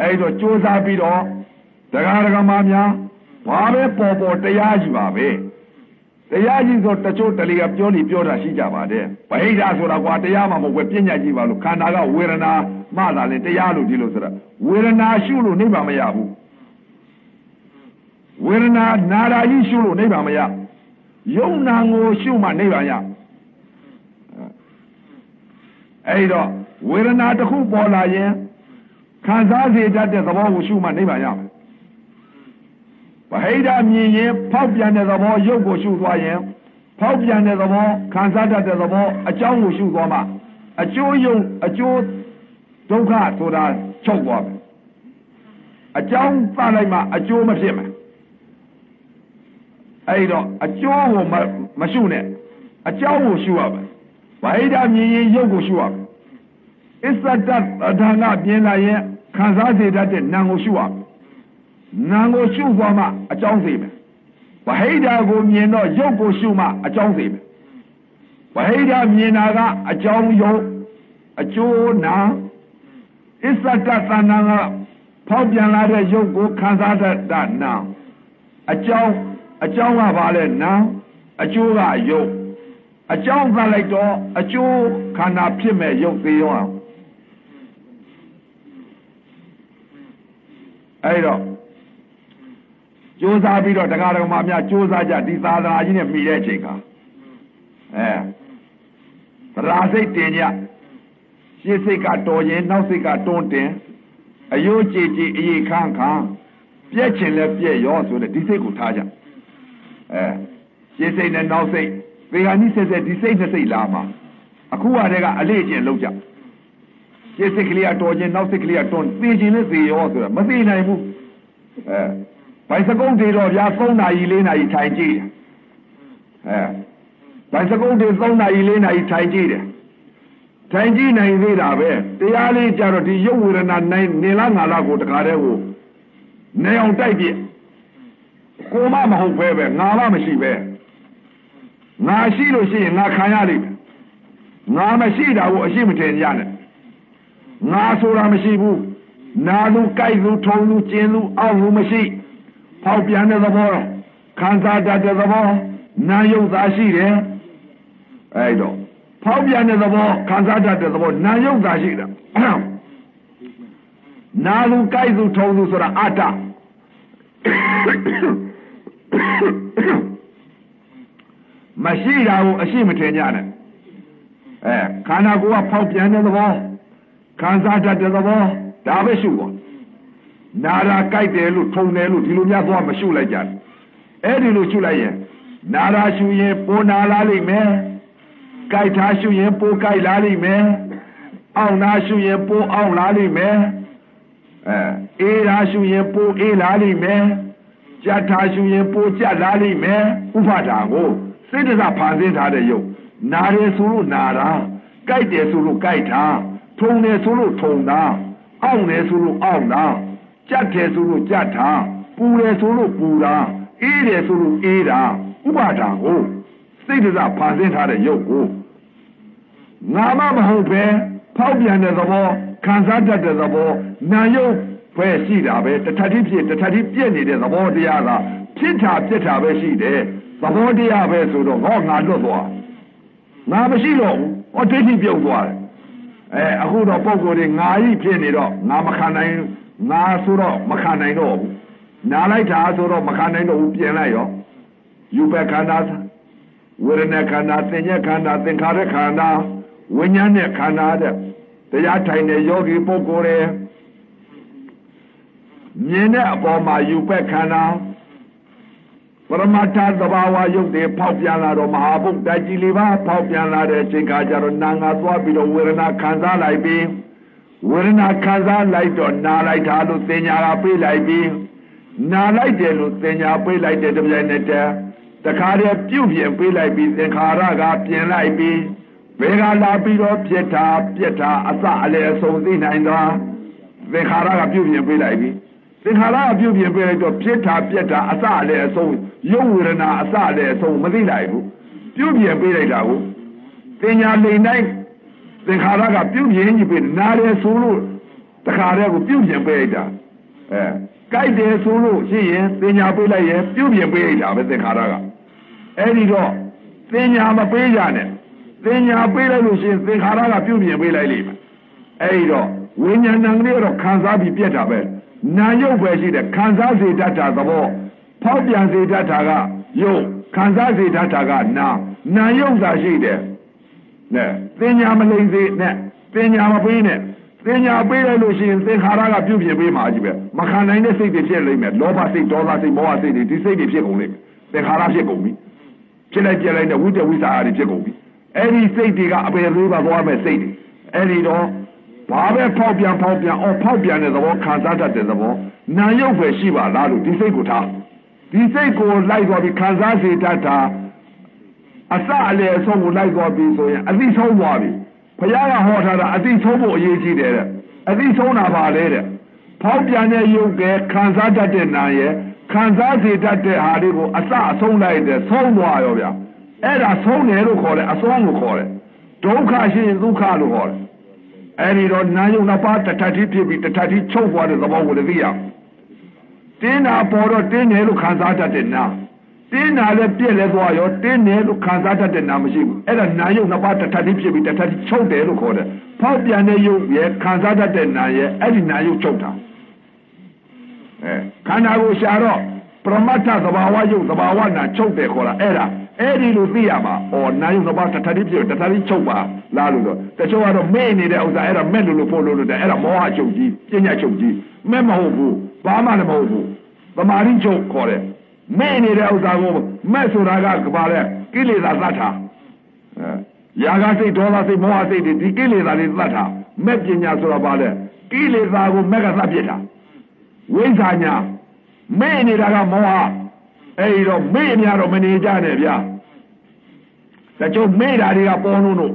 အဲ့တော့ကြိုးစားပြီးတော့တရားဒဂမများဘာပဲပေါ်ပေါ်တရားယူပါပဲ တရားကြီးဆိုတချို့တလီကပြောနေပြောတာရှိကြပါတယ်ဗဟိတဆိုတာကွာတရားမှမဟုတ်ပဲပညာကြီးပါလို့ခန္ဓာကဝေဒနာမှသာလေတရားလို့ဒီလိုဆိုတာဝေဒနာရှုလို့နိဗ္ဗာန်မရဘူးဝေဒနာနာရာကြီးရှုလို့နိဗ္ဗာန်မရယုံနာကိုရှုမှနိဗ္ဗာန်ရအဲ့တော့ဝေဒနာတစ်ခုပေါ်လာရင်ခံစားစေတတ်တဲ့သဘောကိုရှုမှနိဗ္ဗာန်ရမယ် ဗဟိတမြင်ရင်ဖောက်ပြန်တဲ့သဘောရုပ်ကိုရှုသွားရင်ဖောက်ပြန်တဲ့သဘောခံစားတတ်တဲ့သဘောအကြောင်းကိုရှုသွားမှအကျိုးယုံအကျိုးဒုက္ခဆိုတာချုပ်သွားမယ်အကြောင်းသလိုက်မှအကျိုးမဖြစ်မယ်အဲ့တော့အကျိုးကိုမရှုနဲ့အကြောင်းကိုရှုရမယ်ဗဟိတမြင်ရင်ရုပ်ကိုရှုရမယ်အစ္ဆတတဒါနပြင်းလာရင်ခံစားစေတတ်တဲ့နာမ်ကိုရှုရမယ် နာကိုရှုသွားမှအကြောင်းစေမယ်ဗဟိတကိုမြင်တော့ရုပ်ကိုရှုမှအကြောင်းစေမယ်ဗဟိတမြင်တာကအကြောင်းယုတ်အကျိုးနာအစ္ဆတသဏ္ဍာန်ကဖောက်ပြန်လာတဲ့ရုပ်ကိုခံစားတတ်တာနာအကြောင်းအကြောင်းကဘာလဲနာအကျိုးကယုတ်အကြောင်းသလိုက်တော့အကျိုးခန္ဓာဖြစ်မဲ့ရုပ်သေးရောအောင်အဲ့တော့ ကြိုးစားပြီးတော့တရားတော်မှာများကြိုးစားကြဒီသာသနာကြီးနဲ့မိတဲ့အချိန်ကအဲသရာစိတ်တင်ကြရှေ့စိတ်ကတော်ရင်နောက်စိတ်ကတွန်းတင်အယိုးကြည်ကြည်အေးခန်းခန်းပြက်ချင်လဲပြက်ရောဆိုတဲ့ဒီစိတ်ကိုထားကြအဲရှေ့စိတ်နဲ့နောက်စိတ်သေဟာနိဆက်ဆက်ဒီစိတ်နဲ့စိတ်လာမှာအခုကတည်းကအလေးကျင့်လုပ်ကြရှေ့စိတ်ကလေးကတော်ခြင်းနောက်စိတ်ကလေးကတွန်းသေခြင်းနဲ့သေရောဆိုတာမသေနိုင်ဘူးအဲ ဘိုင်စကုံးတွေတော့ဗျာ3နာရီ4နာရီထိုင်ကြည့်တယ်အဲဘိုင်စကုံးတွေ3နာရီ4နာရီထိုင်ကြည့်တယ်ထိုင်ကြည့်နိုင်သေးတာပဲတရားလေးကြတော့ဒီရုပ်ဝေဒနာနိုင်နေလားငါလားကိုတခါတည်းကိုနေအောင်တိုက်ပြကိုမမဟုတ်ပဲပဲငါမမရှိပဲငါရှိလို့ရှိရင်ငါခံရလိမ့်မယ်ငါမရှိတာကိုအရှိမထင်ကြနဲ့ငါဆိုတာမရှိဘူးနာလူကြိုက်လူထုံလူကျင်လူအောက်လူမရှိ ဖောက်ပြန်တဲ့သဘောခံစားတတ်တဲ့သဘောနာယုတ်သာရှိတယ်အဲ့တော့ဖောက်ပြန်တဲ့သဘောခံစားတတ်တဲ့သဘောနာယုတ်သာရှိတာနာလူကြိုက်သူထုံသူဆိုတာအတ္တမရှိတာကိုအရှိမထင်ကြနဲ့အဲခန္ဓာကိုယ်ကဖောက်ပြန်တဲ့သဘောခံစားတတ်တဲ့သဘောဒါပဲရှုပါ နာရာကြိုက်တယ်လို့ထုံတယ်လို့ဒီလိုများသွားမရှုလိုက်ကြဘူးအဲ့ဒီလိုရှုလိုက်ရင်နာရာရှုရင်ပိုနာလာလိမ့်မယ်ကြိုက်ထားရှုရင်ပိုကြိုက်လာလိမ့်မယ်အောင်နာရှုရင်ပိုအောင်လာလိမ့်မယ်အဲအေးရာရှုရင်ပိုအေးလာလိမ့်မယ်ကြက်ထားရှုရင်ပိုကြက်လာလိမ့်မယ်ဥပဒါကိုစိတ်တစဖန်ဆင်းထားတဲ့ယုတ်နာတယ်ဆိုလို့နာတာကြိုက်တယ်ဆိုလို့ကြိုက်တာထုံတယ်ဆိုလို့ထုံတာအောင်တယ်ဆိုလို့အောင်တာ ကြက်တယ်ဆိုလို့ကြက်တာပူတယ်ဆိုလို့ပူတာအေးတယ်ဆိုလို့အေးတာဥပါဒါကိုစိတ်တစဖန်ဆင်းထားတဲ့ယုတ်ကိုငါမမဟုတ်ပဲဖောက်ပြန်တဲ့သဘောခံစားတတ်တဲ့သဘောနာယုတ်ပဲရှိတာပဲတထတိဖြစ်တထတိပြည့်နေတဲ့သဘောတရားကဖြစ်တာပြစ်တာပဲရှိတယ်သဘောတရားပဲဆိုတော့ဟောငါလွတ်သွားငါမရှိတော့ဘူးဟောဒိဋ္ဌိပြုတ်သွားတယ်အဲအခုတော့ပုံကိုယ်တွေငါကြီးဖြစ်နေတော့ငါမခံနိုင် ငါဆိုတော့မခံနိုင်တော့ဘူးနားလိုက်တာဆိုတော့မခံနိုင်တော့ဘူးပြင်လိုက်ရောယူဘက်ခန္ဓာဝေဒနာခန္ဓာသင်္ညက်ခန္ဓာသင်္ခါရခန္ဓာဝိညာဉ်နဲ့ခန္ဓာတဲ့တရားထိုင်တဲ့ယောဂီပုဂ္ဂိုလ်တွေမြင်တဲ့အပေါ်မှာယူဘက်ခန္ဓာပရမတ္ထသဘာဝယုတ်တွေဖောက်ပြန်လာတော့မဟာဘုတ်တိုက်ကြီးလေးပါဖောက်ပြန်လာတဲ့အချိန်ခါကျတော့နာငါသွားပြီးတော့ဝေဒနာခံစားလိုက်ပြီး ဝေဒနာခံစားလိုက်တော့နာလိုက်တာလို့သင်ညာကပြေးလိုက်ပြီးနာလိုက်တယ်လို့သင်ညာပြေးလိုက်တဲ့တပြိုင်နက်တည်းတခါတည်းပြုတ်ပြင်ပြေးလိုက်ပြီးသင်္ခါရကပြင်လိုက်ပြီးဘယ်ကလာပြီးတော့ပြက်တာပြက်တာအစအလယ်အဆုံးသိနိုင်သွားသင်္ခါရကပြုတ်ပြင်ပြေးလိုက်ပြီးသင်္ခါရကပြုတ်ပြင်ပြေးလိုက်တော့ပြက်တာပြက်တာအစအလယ်အဆုံးရုပ်ဝေဒနာအစအလယ်အဆုံးမသိနိုင်ဘူးပြုတ်ပြင်ပြေးလိုက်တာကိုသင်ညာလိန်တိုင်း သင်္ခါရကပြုတ်ပြင်ကြီးပြေးနားတယ်ဆိုလို့တခါတည်းကိုပြုတ်ပြင်ပြေးလိုက်တာအဲကြိုက်တယ်ဆိုလို့ရှိရင်သင်ညာပေးလိုက်ရင်ပြုတ်ပြင်ပေးလိုက်တာပဲသင်္ခါရကအဲ့ဒီတော့သင်ညာမပေးကြနဲ့သင်ညာပေးလိုက်လို့ရှိရင်သင်္ခါရကပြုတ်ပြင်ပေးလိုက်လိမ့်မယ်အဲ့ဒီတော့ဝိညာဏံကလေးတော့ခံစားပြီးပြက်တာပဲနာယုတ်ပဲရှိတယ်ခံစားစေတတ်တာသဘောဖောက်ပြန်စေတတ်တာကယုတ်ခံစားစေတတ်တာကနာနာယုတ်သာရှိတယ်နဲ့ သင်ညာမလိမ့်စေနဲ့သင်ညာမပေးနဲ့သင်ညာပေးလိုက်လို့ရှိရင်သင်္ခါရကပြုတ်ပြင်ပေးမှာကြီးပဲမခံနိုင်တဲ့စိတ်တွေဖြစ်လိမ့်မယ်လောဘစိတ်ဒေါသစိတ်မောဟစိတ်တွေဒီစိတ်တွေဖြစ်ကုန်လိမ့်မယ်သင်္ခါရဖြစ်ကုန်ပြီဖြစ်လိုက်ပြလိုက်တဲ့ဝိတ္တဝိစာတွေဖြစ်ကုန်ပြီအဲ့ဒီစိတ်တွေကအပေသေးပါသွားမဲ့စိတ်တွေအဲ့ဒီတော့ဘာပဲဖောက်ပြန်ဖောက်ပြန်အော်ဖောက်ပြန်တဲ့သဘောခံစားတတ်တဲ့သဘောနာယုတ်ပဲရှိပါလားလို့ဒီစိတ်ကိုထားဒီစိတ်ကိုလိုက်သွားပြီးခံစားစေတတ်တာ အစအလေအဆုံးကိုလိုက်သွားပြီးဆိုရင်အသိဆုံးသွားပြီဘုရားကဟောထားတာအသိဆုံးဖို့အရေးကြီးတယ်တဲ့အသိဆုံးတာပါလေတဲ့ဖောက်ပြန်တဲ့ယုတ်ကခံစားတတ်တဲ့နာရဲ့ခံစားစေတတ်တဲ့ဟာလေးကိုအစအဆုံးလိုက်တဲ့ဆုံးသွားရောဗျအဲ့ဒါဆုံးတယ်လို့ခေါ်တယ်အဆုံးကိုခေါ်တယ်ဒုက္ခရှိရင်ဒုက္ခလို့ခေါ်တယ်အဲ့ဒီတော့နာယုတ်နှစ်ပါးတထတိဖြစ်ပြီးတထတိချုပ်သွားတဲ့သဘောကိုလည်းသိရတင်းတာပေါ်တော့တင်းတယ်လို့ခံစားတတ်တဲ့နာ တင်းတာလည်းပြက်လဲသွားရောတင်းတယ်လို့ခံစားတတ်တဲ့နာမရှိဘူးအဲ့ဒါနာယုတ်နှစ်ပါးတထတိဖြစ်ပြီးတထတိချုပ်တယ်လို့ခေါ်တယ်ဖောက်ပြန်တဲ့ယုတ်ရဲ့ခံစားတတ်တဲ့နာရဲ့အဲ့ဒီနာယုတ်ချုပ်တာအဲခန္ဓာကိုရှာတော့ပရမတ္ထသဘာဝယုတ်သဘာဝနာချုပ်တယ်ခေါ်တာအဲ့ဒါအဲ့ဒီလိုသိရမှာ။အော်နာယုနှစ်ပါးတထတိဖြစ်တထတိချုပ်ပါလားလို့တော့တချို့ကတော့မေ့နေတဲ့ဥစ္စာအဲ့ဒါမဲ့လို့လို့ဖို့လို့လို့တဲ့အဲ့ဒါမောဟချုပ်ကြီးပညာချုပ်ကြီးမဲ့မဟုတ်ဘူးဘာမှလည်းမဟုတ်ဘူးသမာဓိချုပ်ခေါ်တယ် မဲ့နေတဲ့ဥစ္စာကိုမဲ့ဆိုတာကကပါလေကိလေသာသတ်တာအဲယာကစိတ်ဒေါသစိတ်မောဟစိတ်တွေဒီကိလေသာတွေသတ်တာမဲ့ပညာဆိုတာပါလေကိလေသာကိုမဲ့ကသတ်ပြစ်တာဝိဇ္ဇာညာမဲ့နေတာကမောဟအဲ့ဒီတော့မေ့များတော့မနေကြနဲ့ဗျာတချို့မေ့တာတွေကပေါ်လို့လို့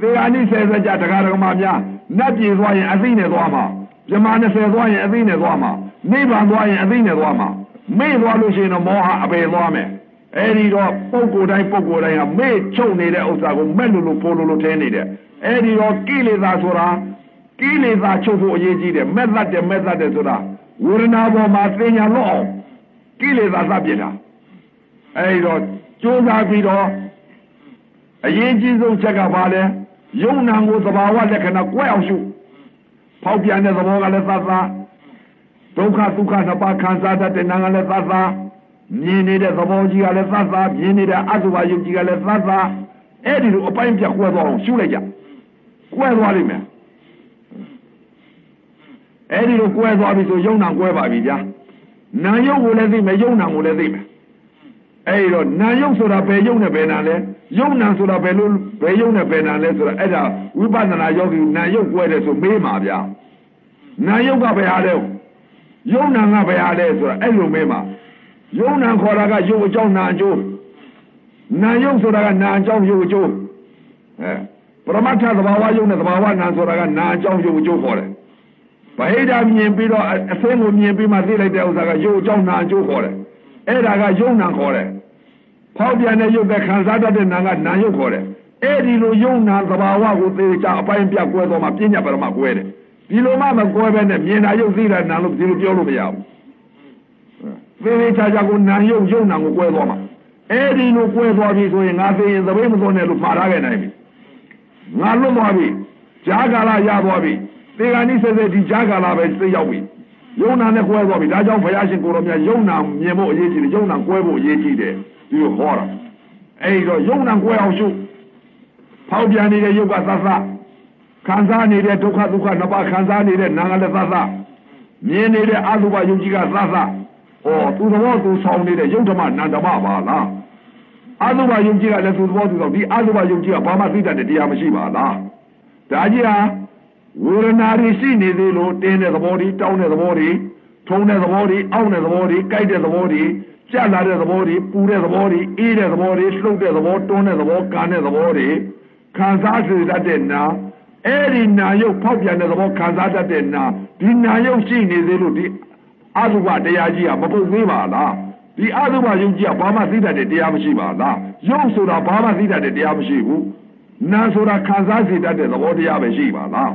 သေဂာနိဆယ်စကြတရားတော်မှာများနတ်ပြည်သွားရင်အသိနဲ့သွားမှာမြမ20သွားရင်အသိနဲ့သွားမှာနိဗ္ဗာန်သွားရင်အသိနဲ့သွားမှာ မေ့သွားလို့ရှိရင်တော့မောဟအပေသွားမယ်အဲ့ဒီတော့ပုဂ္ဂိုလ်တိုင်းပုဂ္ဂိုလ်တိုင်းကမေ့ချုပ်နေတဲ့ဥစ္စာကိုမဲ့လို့လို့ပို့လို့လို့ထင်းနေတယ်အဲ့ဒီတော့ကိလေသာဆိုတာကိလေသာချုပ်ဖို့အရေးကြီးတယ်မဲ့သက်တယ်မဲ့သက်တယ်ဆိုတာဝေဒနာပေါ်မှာသိညာလွတ်အောင်ကိလေသာသပြစ်တာအဲဒီတော့ကြိုးစားပြီးတော့အရေးကြီးဆုံးချက်ကဘာလဲယုံနာကိုသဘာဝလက္ခဏာကွဲအောင်ရှုဖောက်ပြန်တဲ့သဘောကလည်းသတ်သား ဒုက္ခဒုက္ခနှစ်ပါးခံစားတတ်တဲ့နာကလည်းသတ်သားမြင်နေတဲ့သဘောကြီးကလည်းသတ်သားမြင်နေတဲ့အတုပါယုတ်ကြီးကလည်းသတ်သားအဲ့ဒီလိုအပိုင်းပြကွဲသွားအောင်ရှုလိုက်ကြကွဲသွားလိမ့်မယ်အဲ့ဒီလိုကွဲသွားပြီဆိုယုံနာကွဲပါပြီဗျာနာယုတ်ကိုလည်းသိမယ်ယုံနာကိုလည်းသိမယ်အဲ့တော့နာယုတ်ဆိုတာဘယ်ယုတ်နဲ့ဘယ်နာလဲယုံနာဆိုတာဘယ်လိုဘယ်ယုတ်နဲ့ဘယ်နာလဲဆိုတာအဲ့ဒါဝိပဿနာယောဂီနာယုတ်ကွဲတယ်ဆိုမေးမှာဗျာနာယုတ်ကဘယ်ဟာလဲ ယုံနာကဘယ်ဟာလဲဆိုတာအဲ့လိုမေးမှာယုံနာခေါ်တာကယုတ်အကြောင်းနာအကျိုးနာယုတ်ဆိုတာကနာအကြောင်းယုတ်အကျိုးအဲပရမတ္ထသဘာဝယုတ်နဲ့သဘာဝနာဆိုတာကနာအကြောင်းယုတ်အကျိုးခေါ်တယ်ဗဟိတမြင်ပြီးတော့အစင်းကိုမြင်ပြီးမှသိလိုက်တဲ့ဥစ္စာကယုတ်အကြောင်းနာအကျိုးခေါ်တယ်အဲ့ဒါကယုံနာခေါ်တယ်ဖောက်ပြန်တဲ့ယုတ်တဲ့ခံစားတတ်တဲ့နာကနာယုတ်ခေါ်တယ်အဲ့ဒီလိုယုံနာသဘာဝကိုသေချာအပိုင်းပြကွဲတော့မှပြညာပရမကွဲတယ် ဒီလိုမှမကွဲပဲနဲ့မြင်တာယုတ်သိတာနာလို့ဒီလိုပြောလို့မရဘူးသေသေးချာချာကိုနာယုတ်ယုံနာကိုကွဲသွားမှာအဲ့ဒီလိုကွဲသွားပြီဆိုရင်ငါသိရင်သဘေးမသွန်းနဲ့လို့မှားထားခဲ့နိုင်ပြီငါလွတ်သွားပြီဂျာကာလရသွားပြီသေဂာနိစေစေဒီဂျာကာလပဲသိရောက်ပြီယုံနာနဲ့ကွဲသွားပြီဒါကြောင့်ဘုရားရှင်ကိုရောမြတ်ယုံနာမြင်ဖို့အရေးကြီးတယ်ယုံနာကွဲဖို့အရေးကြီးတယ်ဒီလိုဟောတာအဲ့ဒီတော့ယုံနာကွဲအောင်ရှုဖောက်ပြန်နေတဲ့ယုတ်ကသသ ခံစားနေတဲ့ဒုက္ခဒုက္ခနှစ်ပါးခံစားနေတဲ့နာငါလည်းသသမြင်နေတဲ့အတုပယုတ်ကြီးကသသဩသူသဘောသူဆောင်နေတဲ့ယုတ်ဓမ္မနန္ဓမပါလားအတုပယုတ်ကြီးကလည်းသူသဘောသူဆောင်ဒီအတုပယုတ်ကြီးကဘာမှသိတတ်တဲ့တရားမရှိပါလားဒါကြီးဟာဝေဒနာတွေရှိနေသေးလို့တင်းတဲ့သဘောတွေတောင်းတဲ့သဘောတွေထုံတဲ့သဘောတွေအောင့်တဲ့သဘောတွေကြိုက်တဲ့သဘောတွေကြက်လာတဲ့သဘောတွေပူတဲ့သဘောတွေအေးတဲ့သဘောတွေလှုပ်တဲ့သဘောတွန်းတဲ့သဘောကန်တဲ့သဘောတွေခံစားစေတတ်တဲ့နာ အဲ့ဒီနာယုတ်ဖောက်ပြန်တဲ့သဘောခံစားတတ်တဲ့နာဒီနာယုတ်ရှိနေသေးလို့ဒီအတုပတရားကြီးကမပုတ်သေးပါလားဒီအတုပယုတ်ကြီးကဘာမှသိတတ်တဲ့တရားမရှိပါလားယုတ်ဆိုတာဘာမှသိတတ်တဲ့တရားမရှိဘူးနာဆိုတာခံစားစေတတ်တဲ့သဘောတရားပဲရှိပါလား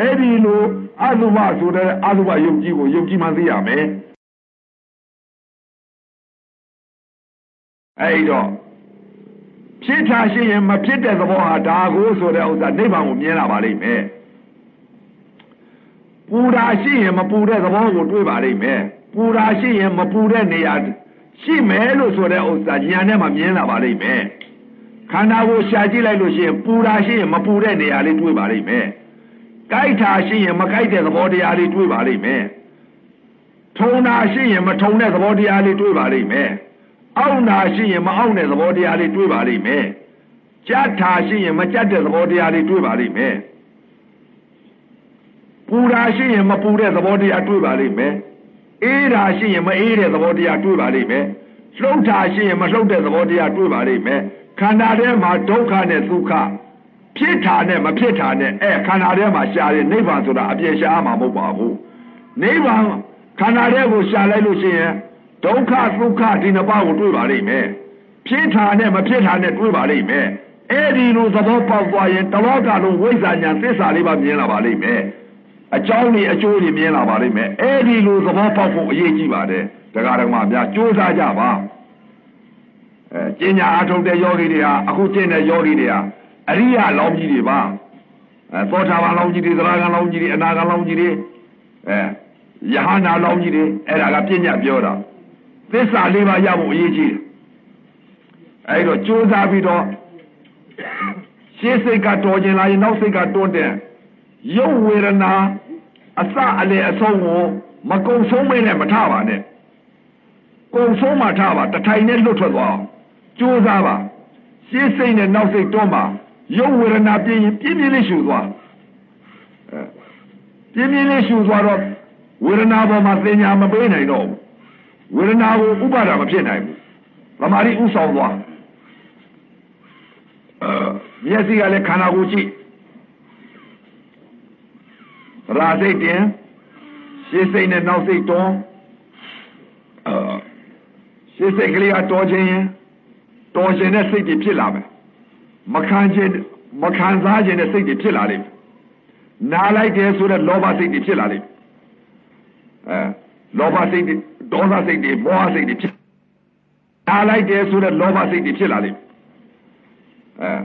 အဲ့ဒီလိုအတုပဆိုတဲ့အတုပယုတ်ကြီးကိုယုတ်ကြီးမှသိရမယ်အဲ့တော့ ဖြစ်တာရှိရင်မဖြစ်တဲ့သဘောဟာဒါကိုဆိုတဲ့ဥစ္စာနိဗ္ဗာန်ကိုမြင်လာပါလိမ့်မယ်ပူတာရှိရင်မပူတဲ့သဘောကိုတွေးပါလိမ့်မယ်ပူတာရှိရင်မပူတဲ့နေရာရှိမယ်လို့ဆိုတဲ့ဥစ္စာဉာဏ်နဲ့မှမြင်လာပါလိမ့်မယ်ခန္ဓာကိုရှာကြည့်လိုက်လို့ရှိရင်ပူတာရှိရင်မပူတဲ့နေရာလေးတွေးပါလိမ့်မယ်ကြိုက်တာရှိရင်မကြိုက်တဲ့သဘောတရားလေးတွေးပါလိမ့်မယ်ထုံတာရှိရင်မထုံတဲ့သဘောတရားလေးတွေးပါလိမ့်မယ် အောင့်တာရှိရင်မအောင့်တဲ့သဘောတရားလေးတွေးပါလိမ့်မယ်ကြက်တာရှိရင်မကြက်တဲ့သဘောတရားလေးတွေးပါလိမ့်မယ်ပူတာရှိရင်မပူတဲ့သဘောတရားတွေးပါလိမ့်မယ်အေးတာရှိရင်မအေးတဲ့သဘောတရားတွေးပါလိမ့်မယ်လှုပ်တာရှိရင်မလှုပ်တဲ့သဘောတရားတွေးပါလိမ့်မယ်ခန္ဓာထဲမှာဒုက္ခနဲ့ဒုက္ခဖြစ်တာနဲ့မဖြစ်တာနဲ့အဲခန္ဓာထဲမှာရှားတဲ့နိဗ္ဗာန်ဆိုတာအပြည့်ရှားမှာမဟုတ်ပါဘူးနိဗ္ဗာန်ခန္ဓာထဲကိုရှားလိုက်လို့ရှိရင် ဒုက္ခဒုက္ခဒီနှစ်ပါးကိုတွေ့ပါလိမ့်မယ်ဖြစ်တာနဲ့မဖြစ်တာနဲ့တွေ့ပါလိမ့်မယ်အဲ့ဒီလိုသဘောပေါက်သွားရင်တလောကလုံးဝိဇ္ဇာညာသစ္စာလေးပါမြင်လာပါလိမ့်မယ်အကြောင်းတွေအကျိုးတွေမြင်လာပါလိမ့်မယ်အဲ့ဒီလိုသဘောပေါက်ဖို့အရေးကြီးပါတယ်တရားဓမ္မများကြိုးစားကြပါအဲကျင့်ညာအထုတ်တဲ့ယောဂီတွေဟာအခုကျင့်တဲ့ယောဂီတွေဟာအရိယလောင်းကြီးတွေပါအဲသောတာပန်လောင်းကြီးတွေသရဂံလောင်းကြီးတွေအနာဂံလောင်းကြီးတွေအဲယဟနာလောင်းကြီးတွေအဲ့ဒါကပြညာပြောတာ သစ္စာလေးပါးရဖို့အရေးကြီးတယ်အဲ့တော့ကြိုးစားပြီးတော့ရှင်းစိတ်ကတော်ကျင်လာရင်နောက်စိတ်ကတွန်းတယ်ရုပ်ဝေဒနာအစအလေအဆုံးကိုမကုံဆုံးမနဲ့မထပါနဲ့ကုံဆုံးမှထပါတထိုင်နဲ့လွတ်ထွက်သွားအောင်ကြိုးစားပါရှင်းစိတ်နဲ့နောက်စိတ်တွန်းပါရုပ်ဝေဒနာပြင်းရင်ပြင်းပြင်းလေးရှူသွားပြင်းပြင်းလေးရှူသွားတော့ဝေဒနာပေါ်မှာသင်ညာမပေးနိုင်တော့ဘူး ဝေဒနာကိုဥပါဒမဖြစ်နိုင်ဘူးသမာဓိဥဆောင်သွားအဲမျက်စိကလည်းခန္ဓာကိုယ်ကြည့်ရာစိတ်တင်ရှင်းစိတ်နဲ့နောက်စိတ်တွန်းအဲရှင်းစိတ်ကလေးကတော်ခြင်းရင်တော်ခြင်းတဲ့စိတ်တွေဖြစ်လာမယ်မခံခြင်းမခံစားခြင်းတဲ့စိတ်တွေဖြစ်လာလိမ့်မယ်နားလိုက်တယ်ဆိုတော့လောဘစိတ်တွေဖြစ်လာလိမ့်မယ်အဲ လောဘစိတ်တွေဒေါသစိတ်တွေမောဟစိတ်တွေဖြစ်နားလိုက်တယ်ဆိုတော့လောဘစိတ်တွေဖြစ်လာလိမ့်မယ်အဲ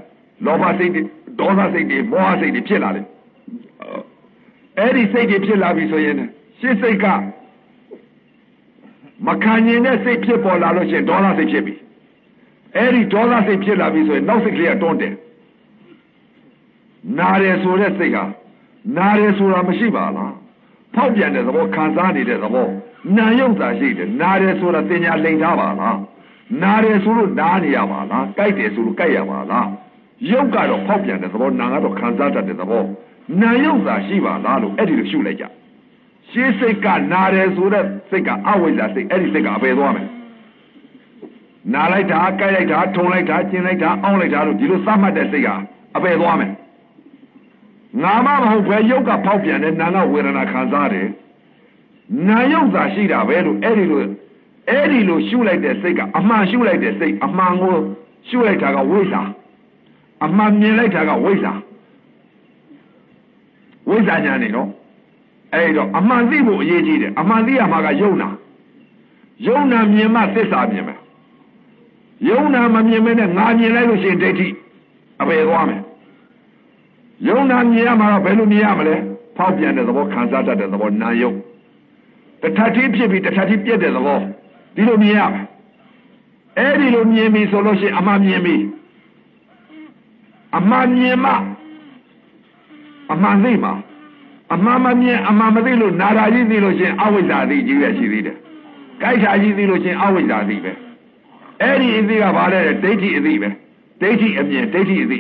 လောဘစိတ်တွေဒေါသစိတ်တွေမောဟစိတ်တွေဖြစ်လာလိမ့်အဲ့ဒီစိတ်တွေဖြစ်လာပြီဆိုရင်ရှင်းစိတ်ကမခံကျင်တဲ့စိတ်ဖြစ်ပေါ်လာလို့ရှိရင်ဒေါသစိတ်ဖြစ်ပြီအဲ့ဒီဒေါသစိတ်ဖြစ်လာပြီဆိုရင်နောက်စိတ်ကလေးကတွန်းတယ်နာတယ်ဆိုတဲ့စိတ်ဟာနာတယ်ဆိုတာမရှိပါလား ဖောက်ပြန်တဲ့သဘောခံစားနေတဲ့သဘောနာယုတ်တာရှိတယ်နာတယ်ဆိုတာတင်ညာလိန်ထားပါလားနာတယ်ဆိုလို့နားနေရပါလားကြိုက်တယ်ဆိုလို့ကြိုက်ရပါလားယုတ်ကတော့ဖောက်ပြန်တဲ့သဘောနာကတော့ခံစားတတ်တဲ့သဘောနာယုတ်တာရှိပါလားလို့အဲ့ဒီလိုရှုလိုက်ကြရှင်းစိတ်ကနာတယ်ဆိုတဲ့စိတ်ကအဝိဇ္ဇာစိတ်အဲ့ဒီစိတ်ကအပယ်သွားမယ်နာလိုက်တာကြိုက်လိုက်တာထုံလိုက်တာကျင်လိုက်တာအောင်းလိုက်တာလို့ဒီလိုသတ်မှတ်တဲ့စိတ်ကအပယ်သွားမယ် ငါမမဟုတ်ဘဲယုတ်ကဖောက်ပြန်တဲ့နာကဝေဒနာခံစားတယ်နာယုတ်သာရှိတာပဲလို့အဲ့ဒီလိုအဲ့ဒီလိုရှုလိုက်တဲ့စိတ်ကအမှန်ရှုလိုက်တဲ့စိတ်အမှန်ကိုရှုလိုက်တာကဝိဇ္ဇာအမှန်မြင်လိုက်တာကဝိဇ္ဇာဝိဇ္ဇာညာနေနော်အဲ့တော့အမှန်သိဖို့အရေးကြီးတယ်အမှန်သိရမှာကယုံနာယုံနာမြင်မှသစ္စာမြင်မယ်ယုံနာမမြင်မဲနဲ့ငါမြင်လိုက်လို့ရှိရင်ဒိဋ္ဌိအပယ်သွားမယ် ယုံနာမြင်ရမှာတော့ဘယ်လိုမြင်ရမလဲဖောက်ပြန်တဲ့သဘောခံစားတတ်တဲ့သဘောနာယုံတထပ်တိဖြစ်ပြီးတထပ်တိပြက်တဲ့သဘောဒီလိုမြင်ရမယ်အဲ့ဒီလိုမြင်ပြီဆိုလို့ရှိရင်အမှန်မြင်ပြီအမှန်မြင်မှအမှန်သိမှာအမှန်မမြင်အမှန်မသိလို့နာရာကြီးသိလို့ရှိရင်အဝိဇ္ဇာသိကြီးပဲရှိသေးတယ်။ကြိုက်တာကြီးသိလို့ရှိရင်အဝိဇ္ဇာသိပဲ။အဲ့ဒီအသိကဘာလဲဒိဋ္ဌိအသိပဲ။ဒိဋ္ဌိအမြင်ဒိဋ္ဌိအသိ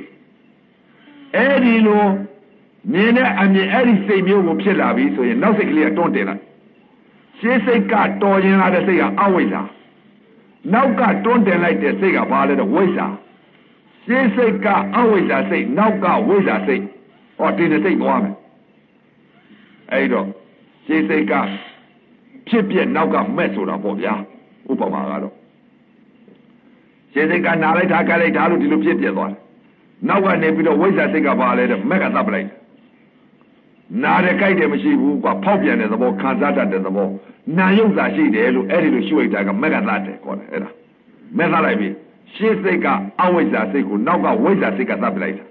အဲ့ဒီလိုမြင်တဲ့အမြင်အဲ့ဒီစိတ်မျိုးကိုဖြစ်လာပြီဆိုရင်နောက်စိတ်ကလေးကတွန်းတင်လိုက်ရှင်းစိတ်ကတော်ရင်လာတဲ့စိတ်ကအဝိဇ္ဇာနောက်ကတွန်းတင်လိုက်တဲ့စိတ်ကဘာလဲတော့ဝိဇ္ဇာရှင်းစိတ်ကအဝိဇ္ဇာစိတ်နောက်ကဝိဇ္ဇာစိတ်ဟောဒီတဲ့စိတ်သွားမယ်အဲ့တော့ရှင်းစိတ်ကဖြစ်ပြနောက်ကမက်ဆိုတာပေါ့ဗျာဥပမာကတော့ရှင်းစိတ်ကနားလိုက်တာကလိုက်တာလို့ဒီလိုဖြစ်ပြသွားတယ် နောက်ကနေပြီးတော့ဝိဇ္ဇာစိတ်ကပါလဲတဲ့မက်ကသတ်ပလိုက်နားတယ်ကြိုက်တယ်မရှိဘူးကွာဖောက်ပြန်တဲ့သဘောခံစားတတ်တဲ့သဘောနာယုတ်စာရှိတယ်လို့အဲ့ဒီလိုရှုလိုက်တာကမက်ကသတ်တယ်ခေါ်တယ်အဲ့ဒါမက်သတ်လိုက်ပြီရှင်းစိတ်ကအဝိဇ္ဇာစိတ်ကိုနောက်ကဝိဇ္ဇာစိတ်ကသတ်ပလိုက်တာ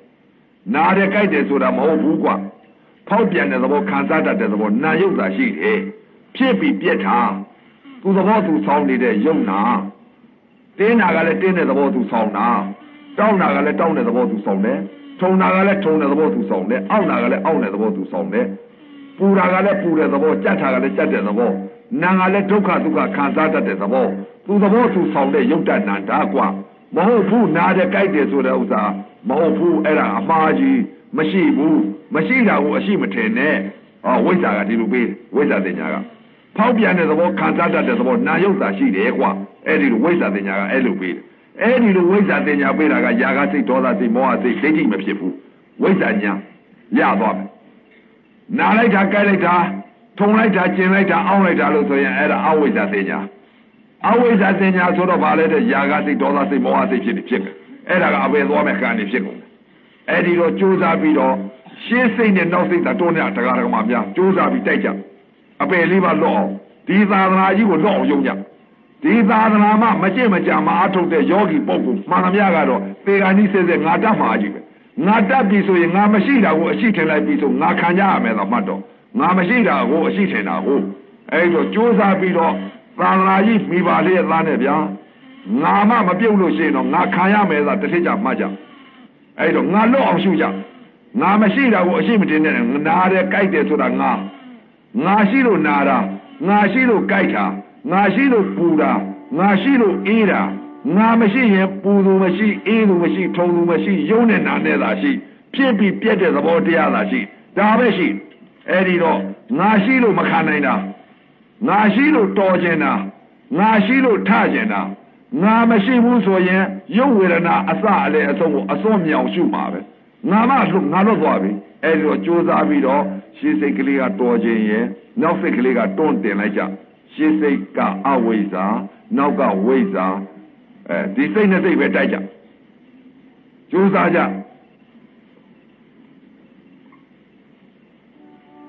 နားတယ်ကြိုက်တယ်ဆိုတာမဟုတ်ဘူးကွာဖောက်ပြန်တဲ့သဘောခံစားတတ်တဲ့သဘောနာယုတ်စာရှိတယ်ဖြစ်ပြီးပြက်တာသူသဘောသူဆောင်းနေတဲ့ယုံနာတင်းနာကလည်းတင်းတဲ့သဘောသူဆောင်းတာ တောင်းတာကလည်းတောင်းတဲ့သဘောသူဆောင်တယ်ထုံတာကလည်းထုံတဲ့သဘောသူဆောင်တယ်အောင့်တာကလည်းအောင့်တဲ့သဘောသူဆောင်တယ်ပူတာကလည်းပူတဲ့သဘောကြက်တာကလည်းကြက်တဲ့သဘောနာကလည်းဒုက္ခဒုက္ခခံစားတတ်တဲ့သဘောသူသဘောသူဆောင်တဲ့ယုတ်တဏ္ဍာကွာမဟုတ်ဘူးနာတဲ့ကြိုက်တယ်ဆိုတဲ့ဥစ္စာမဟုတ်ဘူးအဲ့ဒါအမှားကြီးမရှိဘူးမရှိတာကိုအရှိမထင်နဲ့ဟောဝိဇ္ဇာကဒီလိုပေးဝိဇ္ဇာတင်ညာကဖောက်ပြန်တဲ့သဘောခံစားတတ်တဲ့သဘောနာယုတ်တာရှိတယ်ကွာအဲ့ဒီလိုဝိဇ္ဇာတင်ညာကအဲ့လိုပေးတယ် အဲ့ဒီလိုဝိဇ္ဇာတင်ညာပေးတာကຢာကစိတ်ဒေါသစိတ်မောဟစိတ်ဒိဋ္ဌိမဖြစ်ဘူးဝိဇ္ဇာညာရသွားမယ်နာလိုက်တာကြိုက်လိုက်တာထုံလိုက်တာကျင်လိုက်တာအောင်းလိုက်တာလို့ဆိုရင်အဲ့ဒါအဝိဇ္ဇာတင်ညာအဝိဇ္ဇာတင်ညာဆိုတော့ဗာလဲတဲ့ຢာကစိတ်ဒေါသစိတ်မောဟစိတ်ဖြစ်နေဖြစ်တယ်အဲ့ဒါကအပယ်သွားမဲ့ခံနေဖြစ်ကုန်တယ်အဲ့ဒီတော့ကြိုးစားပြီးတော့ရှင်းစိတ်နဲ့နောက်စိတ်သာတွန်းနေတာတရားဓမ္မများကြိုးစားပြီးတိုက်ကြအပယ်လေးပါလော့အောင်ဒီသာသနာကြီးကိုလော့အောင်ယုံကြ ဒီသာသနာမှမကြင့်မကြမအားထုတ်တဲ့ယောဂီပုဂ္ဂိုလ်မှန်သမျှကတော့သေဂာနိစေစေငါတတ်မှာကြီးပဲငါတတ်ပြီဆိုရင်ငါမရှိတာကိုအရှိထင်လိုက်ပြီဆိုငါခံကြရမယ်တော့မှတ်တော့ငါမရှိတာကိုအရှိထင်တာကိုအဲ့တော့ကြိုးစားပြီးတော့သာသနာကြီးမိပါလေသားနဲ့ဗျာငါမှမပြုတ်လို့ရှိရင်တော့ငါခံရမယ်သာတစ်ထစ်ကြမှတ်ကြအဲ့တော့ငါလွတ်အောင်ရှုကြငါမရှိတာကိုအရှိမတင်နဲ့နားတယ်ကြိုက်တယ်ဆိုတာငါငါရှိလို့နာတာငါရှိလို့ကြိုက်တာ ငါရှိလို့ပူတာငါရှိလို့အေးတာငါမရှိရင်ပူသူမရှိအေးသူမရှိထုံသူမရှိယုံနဲ့နာနဲ့သာရှိဖြစ်ပြီးပြက်တဲ့သဘောတရားသာရှိဒါပဲရှိအဲ့ဒီတော့ငါရှိလို့မခံနိုင်တာငါရှိလို့တော်ကျင်တာငါရှိလို့ထကျင်တာငါမရှိဘူးဆိုရင်ရုပ်ဝေဒနာအစအလဲအဆုံးကိုအစွန်မြောင်ရှုမှာပဲငါမလို့ငါတော့သွားပြီအဲ့ဒီတော့ကြိုးစားပြီးတော့ရှင်းစိတ်ကလေးကတော်ခြင်းရဲ့နောက်စိတ်ကလေးကတွန့်တင်လိုက်ကြ ရှင်းစိတ်ကအဝိဇ္ဇာနောက်ကဝိဇ္ဇာအဲဒီစိတ်နဲ့စိတ်ပဲတိုက်ကြကြိုးစားကြ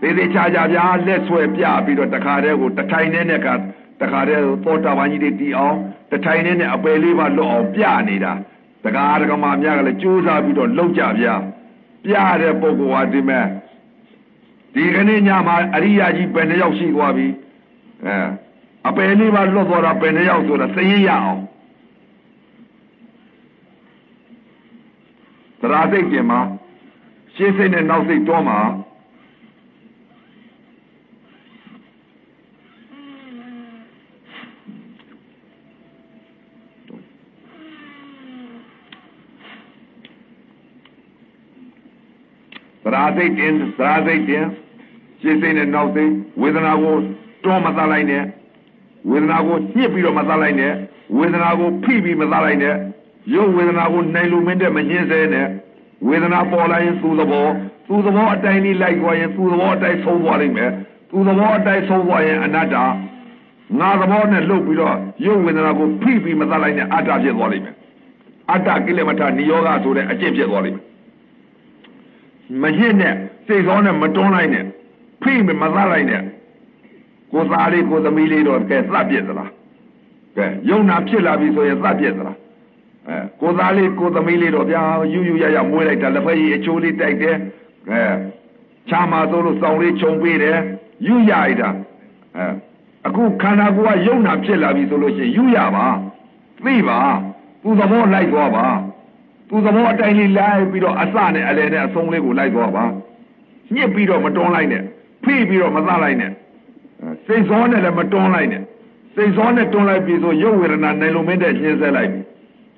သေးသေးချာချာဗျာလက်ဆွဲပြပြီးတော့တခါတည်းကိုတထိုင်နဲ့နဲ့ကတခါတည်းသောတာပန်ကြီးတွေတီအောင်တထိုင်နဲ့နဲ့အပယ်လေးပါလွတ်အောင်ပြနေတာတကားတကမာများကလည်းကြိုးစားပြီးတော့လှုပ်ကြဗျာပြတဲ့ပုဂ္ဂိုလ်ဟာဒီမဲ့ဒီကနေ့ညမှာအရိယာကြီးဘယ်နှယောက်ရှိသွားပြီ အဲအပယ်လေးပါလွတ်သွားတာဘယ်နှယောက်ဆိုတာသိရင်ရအောင်ရာစိတ်ပြင်မှာရှေးစိတ်နဲ့နောက်စိတ်တွန်းမှာသရာစိတ်တင်သရာစိတ်တင်ရှင်းစိတ်နဲ့နောက်စိတ်ဝေဒနာကို တွန်းမသလိုက်နဲ့ဝေဒနာကိုညှစ်ပြီးတော့မသလိုက်နဲ့ဝေဒနာကိုဖိပြီးမသလိုက်နဲ့ရုပ်ဝေဒနာကိုနိုင်လို့မင်းတဲ့မညှင်းဆဲနဲ့ဝေဒနာပေါ်လာရင်သူ့သဘောသူ့သဘောအတိုင်းလေးလိုက်သွားရင်သူ့သဘောအတိုင်းဆုံးသွားလိမ့်မယ်သူ့သဘောအတိုင်းဆုံးသွားရင်အနတ္တငါသဘောနဲ့လှုပ်ပြီးတော့ရုပ်ဝေဒနာကိုဖိပြီးမသလိုက်နဲ့အတ္တဖြစ်သွားလိမ့်မယ်အတ္တကိလေသာနိယောဂဆိုတဲ့အကျင့်ဖြစ်သွားလိမ့်မယ်မညစ်နဲ့စိတ်ကောင်းနဲ့မတွန်းလိုက်နဲ့ဖိမမသလိုက်နဲ့ ကိုသားလေးကိုသမီးလေးတော့ကဲသတ်ပြစ်သလားကဲယုံနာဖြစ်လာပြီဆိုရင်သတ်ပြစ်သလားအဲကိုသားလေးကိုသမီးလေးတော့ဗျာယူယူရရမွေးလိုက်တာလက်ဖက်ရည်အချိုးလေးတိုက်တယ်အဲချာမာဆိုလို့စောင်းလေးခြုံပေးတယ်ယူရရတာအဲအခုခန္ဓာကိုယ်ကယုံနာဖြစ်လာပြီဆိုလို့ရှိရင်ယူရပါသိပါသူ့သဘောလိုက်သွားပါသူသဘောအတိုင်းလေးလိုက်ပြီးတော့အစနဲ့အလယ်နဲ့အဆုံးလေးကိုလိုက်သွားပါညှစ်ပြီးတော့မတွန်းလိုက်နဲ့ဖိပြီးတော့မသလိုက်နဲ့ စိတ်စောနဲ့လည်းမတွန်းလိုက်နဲ့စိတ်စောနဲ့တွန်းလိုက်ပြီဆိုရုပ်ဝေဒနာနိုင်လို့မင်းတဲ့ညှင်းဆဲလိုက်ပြီ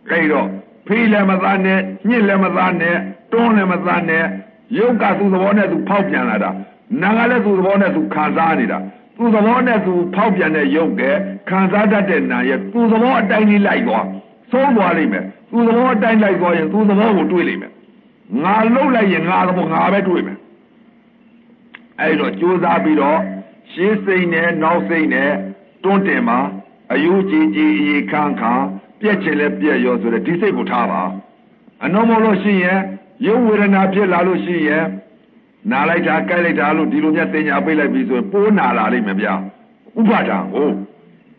အဲ့တော့ဖိလည်းမသနဲ့ညှစ်လည်းမသနဲ့တွန်းလည်းမသနဲ့ရုပ်ကသူ့သဘောနဲ့သူဖောက်ပြန်လာတာနာကလည်းသူ့သဘောနဲ့သူခံစားနေတာသူ့သဘောနဲ့သူဖောက်ပြန်တဲ့ရုပ်ကခံစားတတ်တဲ့နာရဲ့သူ့သဘောအတိုင်းလေးလိုက်သွားဆုံးသွားလိမ့်မယ်သူ့သဘောအတိုင်းလိုက်သွားရင်သူ့သဘောကိုတွေးလိမ့်မယ်ငါလှုပ်လိုက်ရင်ငါသဘောငါပဲတွေးမယ်အဲ့တော့ကြိုးစားပြီးတော့ ရှင်းစိတ်နဲ့နောက်စိတ်နဲ့တွန်းတင်ပါအယူကြည်ကြည်အေခန်းခါပြက်ချင်လဲပြက်ရောဆိုတဲ့ဒီစိတ်ကိုထားပါအနှောမလို့ရှိရင်ရုပ်ဝေဒနာဖြစ်လာလို့ရှိရင်နာလိုက်တာကြိုက်လိုက်တာလို့ဒီလိုများတင်ညာပေးလိုက်ပြီဆိုရင်ပိုးနာလာလိမ့်မယ်ဗျာဥပါဒံဟုတ်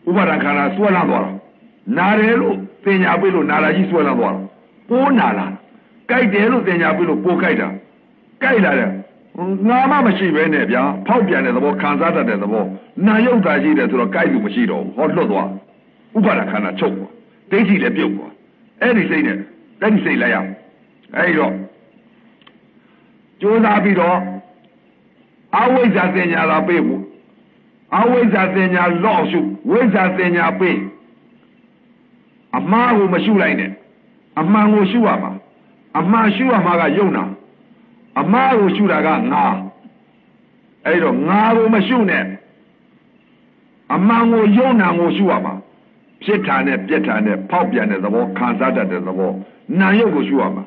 ဥပါဒံခန္ဓာဆွဲလန်းသွားတာနာတယ်လို့သင်ညာပြလို့နာလာကြီးဆွဲလာသွားတာပိုးနာလာကြိုက်တယ်လို့သင်ညာပြလို့ပိုးကြိုက်တာကြိုက်လာတယ် ငါမှမရှိပဲနဲ့ဗျာဖောက်ပြန်တဲ့သဘောခံစားတတ်တဲ့သဘောနာယုတ်တာရှိတယ်ဆိုတော့ကြိုက်လို့မရှိတော့ဘူးဟောလွတ်သွားဥပါဒခန္ဓာချုပ်သွားဒိဋ္ဌိလည်းပြုတ်သွားအဲ့ဒီစိတ်နဲ့အဲ့ဒီစိတ်လိုက်ရအဲ့ဒီတော့ကြိုးစားပြီးတော့အဝိဇ္ဇာသင်ညာလာပေးဖို့အဝိဇ္ဇာသင်ညာလော့ရှုဝိဇ္ဇာသင်ညာပေးအမှားကိုမရှုလိုက်နဲ့အမှန်ကိုရှုရမှာအမှန်ရှုရမှာကယုံနာ အမှားကိုရှုတာကငါအဲ့တော့ငါကိုမရှုနဲ့အမှန်ကိုယုံနာကိုရှုရမှာဖြစ်တာနဲ့ပြက်တာနဲ့ဖောက်ပြန်တဲ့သဘောခံစားတတ်တဲ့သဘောနာယုတ်ကိုရှုရမှာ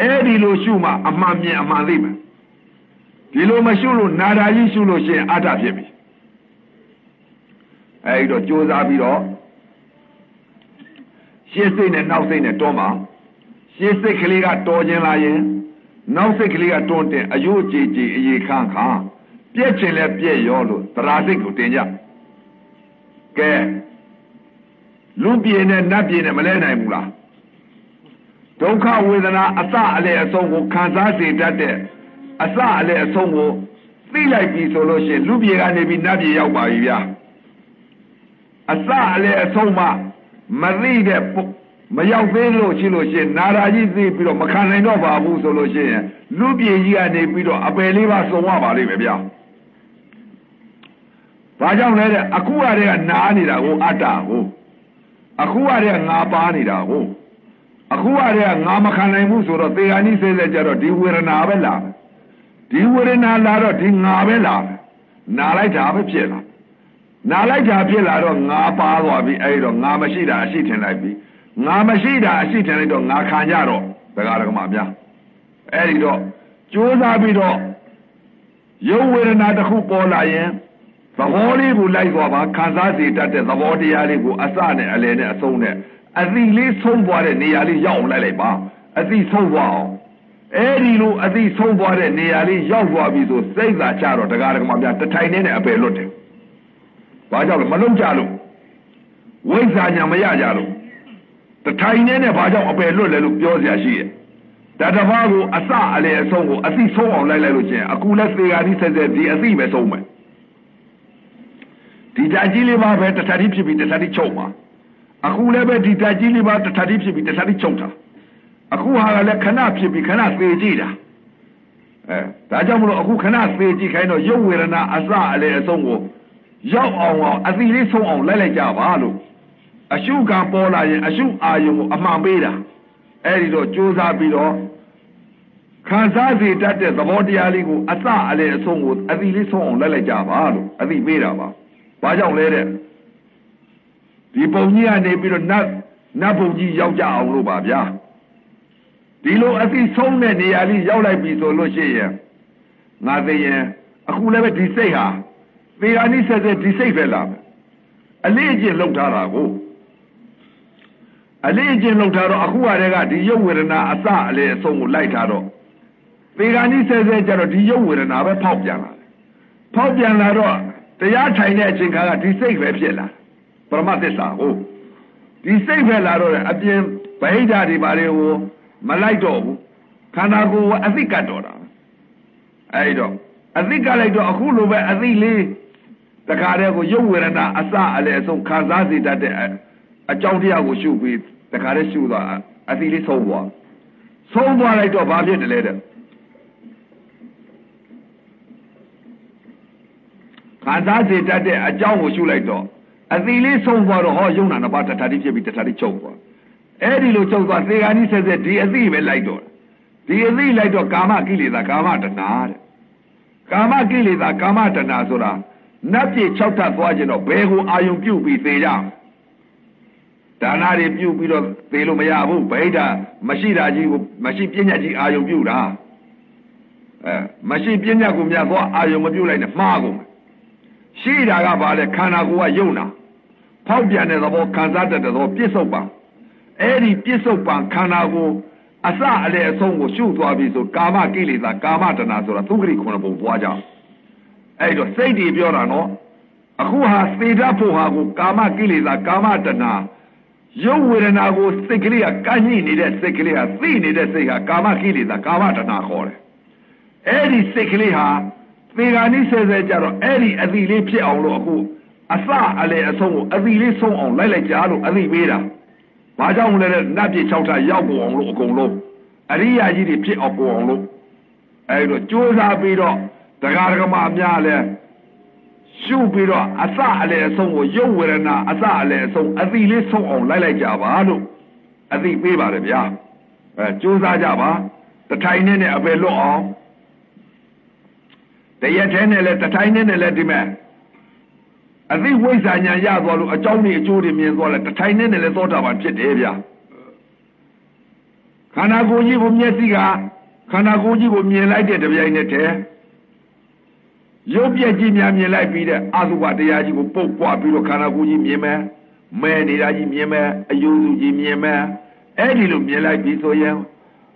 အဲ့ဒီလိုရှုမှအမှန်မြင်အမှန်သိမှာဒီလိုမရှုလို့နာတာကြီးရှုလို့ရှိရင်အတ္တဖြစ်ပြီအဲ့ဒီတော့ကြိုးစားပြီးတော့ရှင်းစိတ်နဲ့နောက်စိတ်နဲ့တွန်းပါရှင်းစိတ်ကလေးကတော်ခြင်းလာရင် နောက်စိတ်ကလေးကတွန်းတင်အယုတ်ကြည်ကြည်အေခန်းခါပြက်ချင်လဲပြက်ရောလို့သရာစိတ်ကိုတင်ကြကဲလူပြေနဲ့နတ်ပြေနဲ့မလဲနိုင်ဘူးလားဒုက္ခဝေဒနာအစအလေအဆုံးကိုခံစားစေတတ်တဲ့အစအလေအဆုံးကိုသိလိုက်ပြီဆိုလို့ရှိရင်လူပြေကနေပြီးနတ်ပြေရောက်ပါပြီဗျာအစအလေအဆုံးမှမသိတဲ့ မရောက်သေးလို့ရှိလို့ရှိရင်နာရာကြီးသိပြီးတော့မခံနိုင်တော့ပါဘူးဆိုလို့ရှိရင်လူပြေကြီးကနေပြီးတော့အပယ်လေးပါစုံရပါလိမ့်မယ်ဗျာဘာကြောင့်လဲတဲ့အခုကတည်းကနားနေတာကိုအတ္တကိုအခုကတည်းကငါပါနေတာကိုအခုကတည်းကငါမခံနိုင်ဘူးဆိုတော့သေဟာနိစေစေကြတော့ဒီဝေဒနာပဲလာဒီဝေဒနာလာတော့ဒီငါပဲလာနာလိုက်တာပဲဖြစ်လာနာလိုက်တာဖြစ်လာတော့ငါပါသွားပြီအဲ့တော့ငါမရှိတာအရှိထင်လိုက်ပြီ ငါမရှိတာအရှိထင်လိုက်တော့ငါခံကြတော့တရားဓမ္မများအဲ့ဒီတော့ကြိုးစားပြီးတော့ရုပ်ဝေဒနာတစ်ခုပေါ်လာရင်သဘောလေးကိုလိုက်သွားပါခံစားစေတတ်တဲ့သဘောတရားလေးကိုအစနဲ့အလယ်နဲ့အဆုံးနဲ့အသီလေးဆုံးသွားတဲ့နေရာလေးရောက်အောင်လိုက်လိုက်ပါအသီဆုံးသွားအောင်အဲ့ဒီလိုအသီဆုံးသွားတဲ့နေရာလေးရောက်သွားပြီဆိုစိတ်သာချတော့တရားဓမ္မများတထိုင်နဲ့အပယ်လွတ်တယ်ဘာကြောင့်လဲမလုံးကြလို့ဝိဇ္ဇာညာမရကြလို့ တထိုင်နဲ့နဲ့ဘာကြောင့်အပယ်လွတ်လဲလို့ပြောစရာရှိရဲ့ဒါတစ်ပါးကိုအစအလေအဆုံးကိုအသိဆုံးအောင်လိုက်လိုက်လို့ချင်းအခုလက်သေးကားဒီဆက်ဆက်ဒီအသိပဲဆုံးမယ်ဒီဓာတ်ကြီးလေးပါပဲတထတိဖြစ်ပြီးတထတိချုပ်ပါအခုလည်းပဲဒီဓာတ်ကြီးလေးပါတထတိဖြစ်ပြီးတထတိချုပ်တာအခုဟာကလည်းခဏဖြစ်ပြီးခဏသေကြည့်တာအဲဒါကြောင့်မလို့အခုခဏသေကြည့်ခိုင်းတော့ရုပ်ဝေဒနာအစအလေအဆုံးကိုရောက်အောင်အောင်အသိလေးဆုံးအောင်လိုက်လိုက်ကြပါလို့ အရှုခံပေါ်လာရင်အရှုအာယုံကိုအမှန်ပေးတာအဲ့ဒီတော့ကြိုးစားပြီးတော့ခံစားစေတတ်တဲ့သဘောတရားလေးကိုအစအလေအဆုံးကိုအသီလေးဆုံးအောင်လိုက်လိုက်ကြပါလို့အသီပေးတာပါဘာကြောင့်လဲတဲ့ဒီပုံကြီးကနေပြီးတော့နတ်နတ်ပုံကြီးရောက်ကြအောင်လို့ပါဗျာဒီလိုအသိဆုံးတဲ့နေရာလေးရောက်လိုက်ပြီဆိုလို့ရှိရင်ငါသိရင်အခုလည်းပဲဒီစိတ်ဟာသေဂာနိဆက်ဆက်ဒီစိတ်ပဲလာမယ်အလေးအကျင့်လောက်ထားတာကို အလေးအကျင့်လောက်ထားတော့အခုကတည်းကဒီရုပ်ဝေဒနာအစအလေအဆုံးကိုလိုက်ထားတော့သေဂာနိဆက်ဆက်ကြတော့ဒီရုပ်ဝေဒနာပဲဖောက်ပြန်လာတယ်ဖောက်ပြန်လာတော့တရားထိုင်တဲ့အချိန်ခါကဒီစိတ်ပဲဖြစ်လာပရမသစ္စာဟုတ်ဒီစိတ်ပဲလာတော့အပြင်ဗဟိတတွေဘာတွေကိုမလိုက်တော့ဘူးခန္ဓာကိုယ်ကအသိကတ်တော်တာအဲဒီတော့အသိကလိုက်တော့အခုလိုပဲအသိလေးတခါတည်းကိုရုပ်ဝေဒနာအစအလေအဆုံးခံစားစေတတ်တဲ့ အကြောင်းတရားကိုရှုပြီးတခါတည်းရှုသွားအသိလေးဆုံးသွားဆုံးသွားလိုက်တော့ဘာဖြစ်တယ်လဲတဲ့ခံစားစေတတ်တဲ့အကြောင်းကိုရှုလိုက်တော့အသီလေးဆုံးသွားတော့ဟောယုံနာနှစ်ပါးတထာတိဖြစ်ပြီးတထာတိချုပ်သွားအဲ့ဒီလိုချုပ်သွားသေဂာနိဆက်ဆက်ဒီအသီပဲလိုက်တော့ဒီအသီလိုက်တော့ကာမကိလေသာကာမတဏှာတဲ့ကာမကိလေသာကာမတဏှာဆိုတာနတ်ပြည်၆ထပ်သွားခြင်းတော့ဘယ်ကိုအာယုံပြုတ်ပြီးသေကြ ဒါနတွေပြုတ်ပြီးတော့သေလို့မရဘူးဗိဓာမရှိတာကြီးကိုမရှိပညာကြီးအာယုံပြုတ်တာအဲမရှိပညာကိုမြတ်သွားအာယုံမပြုတ်လိုက်နဲ့မှားကုန်ရှိတာကဘာလဲခန္ဓာကိုယ်ကယုံနာဖောက်ပြန်တဲ့သဘောခံစားတတ်တဲ့သဘောပြစ္ဆုတ်ပံအဲ့ဒီပြစ္ဆုတ်ပံခန္ဓာကိုအစအလေအဆုံးကိုရှုသွားပြီဆိုကာမကိလေသာကာမတဏဆိုတာသုခရိခုနပုံသွားကြအဲ့တော့စိတ်တွေပြောတာနော်အခုဟာသေတတ်ဖို့ဟာကိုကာမကိလေသာကာမတဏ ရုပ်ဝေဒနာကိုစိတ်ကလေးကကန့်ညှိနေတဲ့စိတ်ကလေးဟာသိနေတဲ့စိတ်ဟာကာမကိလေသာကာမတဏခေါ်တယ်အဲ့ဒီစိတ်ကလေးဟာသေဂာနိဆဲဆဲကြတော့အဲ့ဒီအသီလေးဖြစ်အောင်လို့အခုအစအလေအဆုံးကိုအသီလေးဆုံးအောင်လိုက်လိုက်ကြလို့အသီပေးတာဘာကြောင့်လဲနတ်ပြည်၆ထပ်ရောက်ပေါ်အောင်လို့အကုန်လုံးအရိယာကြီးတွေဖြစ်အောင်ပေါ်အောင်လို့အဲ့တော့ကြိုးစားပြီးတော့တရားဓမ္မအများလဲ ရှုပြီးတော့အစအလေအဆုံးကိုရုပ်ဝေဒနာအစအလေအဆုံးအသီလေးဆုံးအောင်လိုက်လိုက်ကြပါလို့အသီပေးပါတယ်ဗျာအဲကြိုးစားကြပါတထိုင်နဲ့အပယ်လွတ်အောင်တရက်ထဲနဲ့လဲတထိုင်နဲ့နဲ့လဲဒီမဲ့အသိဝိဇ္ဇာညာရသွားလို့အကြောင်းတွေအကျိုးတွေမြင်သွားလဲတထိုင်နဲ့နဲ့လဲသောတာပန်ဖြစ်တယ်ဗျာခန္ဓာကိုယ်ကြီးကိုမျက်စိကခန္ဓာကိုယ်ကြီးကိုမြင်လိုက်တဲ့တပြိုင်နက်တည်း ရုပ်ပြက်ကြီးများမြင်လိုက်ပြီးတဲ့အသုဘတရားကြီးကိုပုတ်ပွားပြီးတော့ခန္ဓာကိုယ်ကြီးမြင်မယ်မဲနေတာကြီးမြင်မယ်အယုစုကြီးမြင်မယ်အဲ့ဒီလိုမြင်လိုက်ပြီးဆိုရင်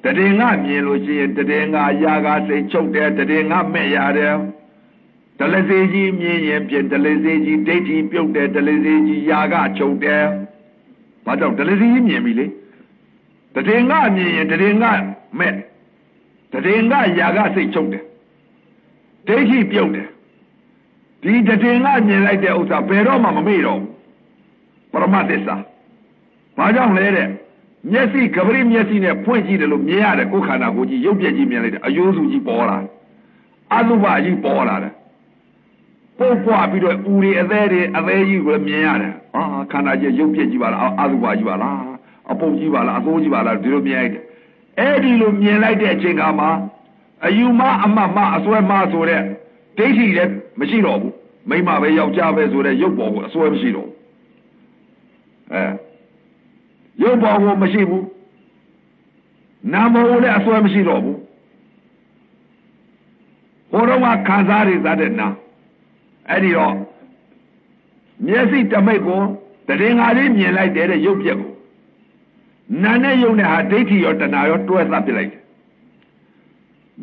တရင်ငါမြင်လို့ရှိရင်တရင်ငါရာဂစိတ်ချုပ်တယ်တရင်ငါမဲ့ရတယ်ဒလစေကြီးမြင်ရင်ပြင်ဒလစေကြီးဒိဋ္ဌိပြုတ်တယ်ဒလစေကြီးရာဂချုပ်တယ်ဘာကြောင့်ဒလစေကြီးမြင်ပြီလေတရင်ငါမြင်ရင်တရင်ငါမဲ့တရင်ငါရာဂစိတ်ချုပ်တယ် ဒိဋ္ဌိပြုတ်တယ်ဒီတရင်ငါမြင်လိုက်တဲ့ဥစ္စာဘယ်တော့မှမမေ့တော့ဘူးပရမသစ္စာဘာကြောင့်လဲတဲ့မျက်စိကပရိမျက်စိနဲ့ဖွင့်ကြည့်တယ်လို့မြင်ရတယ်ကိုယ်ခန္ဓာကိုယ်ကြီးရုပ်ပြက်ကြီးမြင်လိုက်တယ်အယိုးစုကြီးပေါ်လာအတုပကြီးပေါ်လာတယ်ပုတ်ပွားပြီးတော့ဦးတွေအသေးတွေအသေးကြီးကိုမြင်ရတယ်ဟာခန္ဓာကြီးရုပ်ပြက်ကြီးပါလားအတုပကြီးပါလားအပုတ်ကြီးပါလားအသိုးကြီးပါလားဒီလိုမြင်လိုက်တယ်အဲ့ဒီလိုမြင်လိုက်တဲ့အချိန်ကမှ အယူမအမတ်မအစွဲမဆိုတဲ့ဒိဋ္ဌိလည်းမရှိတော့ဘူးမိမပဲယောက်ျားပဲဆိုတဲ့ရုပ်ပေါ်ကိုအစွဲမရှိတော့အဲရုပ်ပေါ်ကိုမရှိဘူးနာမကိုလည်းအစွဲမရှိတော့ဘူးဟိုတော့ကခံစားရတဲ့နာအဲ့ဒီတော့မျက်စိတမိတ်ကိုတရင်ငါလေးမြင်လိုက်တဲ့ရုပ်ပြက်ကိုနာနဲ့ယုံနဲ့ဟာဒိဋ္ဌိရောတဏှာရောတွဲသပ်ပြလိုက်တယ်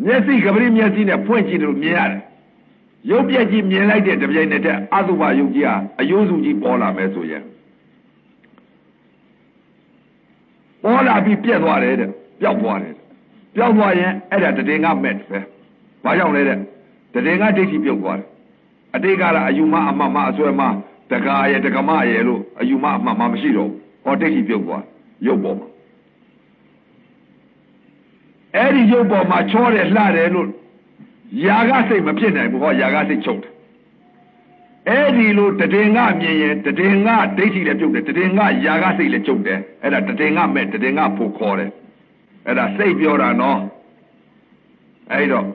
မျက်စိကပရိမျက်စိနဲ့ဖွင့်ကြည့်လို့မြင်ရတယ်ရုပ်ပြက်ကြီးမြင်လိုက်တဲ့တပြိုင်နက်တည်းအသုဘယုတ်ကြီးဟာအယိုးစုကြီးပေါ်လာမယ်ဆိုရင်ပေါ်လာပြီးပြက်သွားတယ်တဲ့ပျောက်သွားတယ်ပျောက်သွားရင်အဲ့ဒါတည်ငါမဲ့ပဲဘာကြောင့်လဲတဲ့တည်ငါဒိဋ္ဌိပြုတ်သွားတယ်အတိတ်ကတော့အယူမအမှတ်မအစွဲမတကားရဲ့တကမရဲ့လို့အယူမအမှတ်မမရှိတော့ဟောဒိဋ္ဌိပြုတ်သွားရုပ်ပေါ်မှာ အဲ့ဒီရုပ်ပေါ်မှာချောတယ်လှတယ်လို့ຢာကစိတ်မဖြစ်နိုင်ဘူးဟောຢာကစိတ်ချုပ်တယ်အဲ့ဒီလိုတည်ငါမြင်ရင်တည်ငါဒိဋ္ဌိလည်းပြုတ်တယ်တည်ငါຢာကစိတ်လည်းချုပ်တယ်အဲ့ဒါတည်ငါမဲ့တည်ငါဖို့ခေါ်တယ်အဲ့ဒါစိတ်ပြောတာနော်အဲ့တော့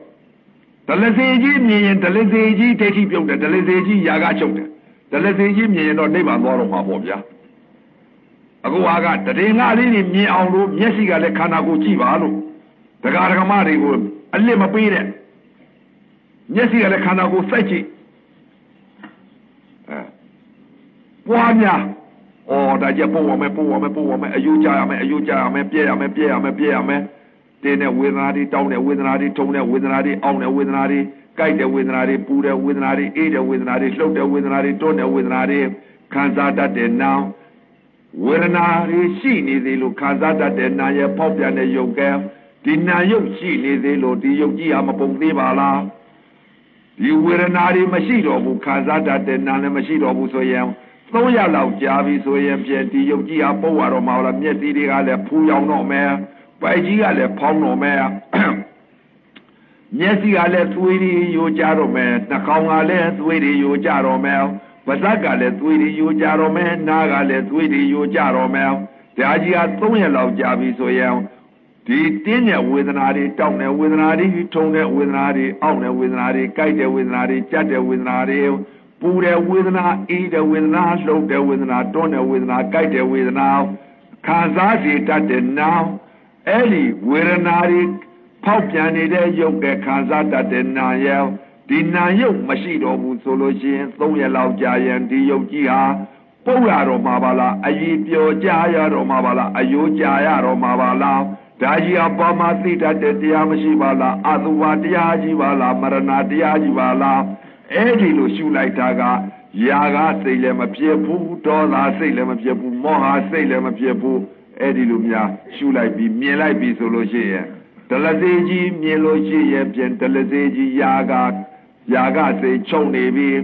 ဒလစေကြီးမြင်ရင်ဒလစေကြီးဒိဋ္ဌိပြုတ်တယ်ဒလစေကြီးຢာကချုပ်တယ်ဒလစေကြီးမြင်ရင်တော့နိဗ္ဗာန်သွားတော့မှာပေါ့ဗျာအခုဟာကတည်ငါလေးတွေမြင်အောင်လို့မျက်စိကလည်းခန္ဓာကိုယ်ကြည့်ပါလို့ ဒကာဒကမတွေကိုအလစ်မပေးတဲ့မျက်စိကလည်းခန္ဓာကိုယ်စိုက်ကြည့်အဲပွားများဩဒါကြပို့ဝမယ်ပို့ဝမယ်ပို့ဝမယ်အယူကြရမယ်အယူကြရမယ်ပြည့်ရမယ်ပြည့်ရမယ်ပြည့်ရမယ်တင်းတဲ့ဝေဒနာတွေတောင်းတဲ့ဝေဒနာတွေထုံတဲ့ဝေဒနာတွေအောင့်တဲ့ဝေဒနာတွေကြိုက်တဲ့ဝေဒနာတွေပူတဲ့ဝေဒနာတွေအေးတဲ့ဝေဒနာတွေလှုပ်တဲ့ဝေဒနာတွေတွန်းတဲ့ဝေဒနာတွေခံစားတတ်တဲ့နောင်ဝေဒနာတွေရှိနေသေးလို့ခံစားတတ်တဲ့နာရဲ့ပေါက်ပြန်တဲ့ယုတ်ကဲ ဒီနာယုတ်ရှိနေသေးလို့ဒီယုတ်ကြီးဟာမပုံသေးပါလားဒီဝေဒနာတွေမရှိတော့ဘူးခံစားတတ်တဲ့နာလည်းမရှိတော့ဘူးဆိုရင်300လောက်ကြာပြီဆိုရင်ပြန်ဒီယုတ်ကြီးဟာပုတ်ရတော့မှာလားမျက်စိတွေကလည်းဖူးရောင်တော့မယ်ပိုက်ကြီးကလည်းဖောင်းတော့မယ်မျက်စိကလည်းသွေးတွေယိုကြတော့မယ်နှာခေါင်းကလည်းသွေးတွေယိုကြတော့မယ်ပါးစပ်ကလည်းသွေးတွေယိုကြတော့မယ်နားကလည်းသွေးတွေယိုကြတော့မယ်ဒါကြီးက300လောက်ကြာပြီဆိုရင် ဒီတင်းတဲ့ဝေဒနာတွေတောက်တဲ့ဝေဒနာတွေထုံတဲ့ဝေဒနာတွေအောင့်တဲ့ဝေဒနာတွေကြိုက်တဲ့ဝေဒနာတွေကြက်တဲ့ဝေဒနာတွေပူတဲ့ဝေဒနာအေးတဲ့ဝေဒနာလှုပ်တဲ့ဝေဒနာတွန်းတဲ့ဝေဒနာကြိုက်တဲ့ဝေဒနာခံစားစီတတ်တဲ့နာအဲ့ဒီဝေဒနာတွေဖောက်ပြန်နေတဲ့ရုပ်တဲ့ခံစားတတ်တဲ့နာရဲ့ဒီနာယုတ်မရှိတော့ဘူးဆိုလို့ရှိရင်၃ရက်လောက်ကြာရင်ဒီယုတ်ကြီးဟာပုတ်ရတော့မှာပါလားအည်ပျော်ကြရတော့မှာပါလားအယိုးကြရတော့မှာပါလား ဒါကြီးအပေါ်မှာသိတတ်တဲ့တရားမရှိပါလားအသုဘတရားကြီးပါလားမရဏတရားကြီးပါလားအဲ့ဒီလိုရှုလိုက်တာကယာကစိတ်လည်းမပြည့်ဘူးဒေါသစိတ်လည်းမပြည့်ဘူးမောဟစိတ်လည်းမပြည့်ဘူးအဲ့ဒီလိုများရှုလိုက်ပြီးမြင်လိုက်ပြီးဆိုလို့ရှိရင်ဒလစေကြီးမြင်လို့ရှိရင်ပြင်ဒလစေကြီးယာကယာကစိတ်ချုပ်နေပြီး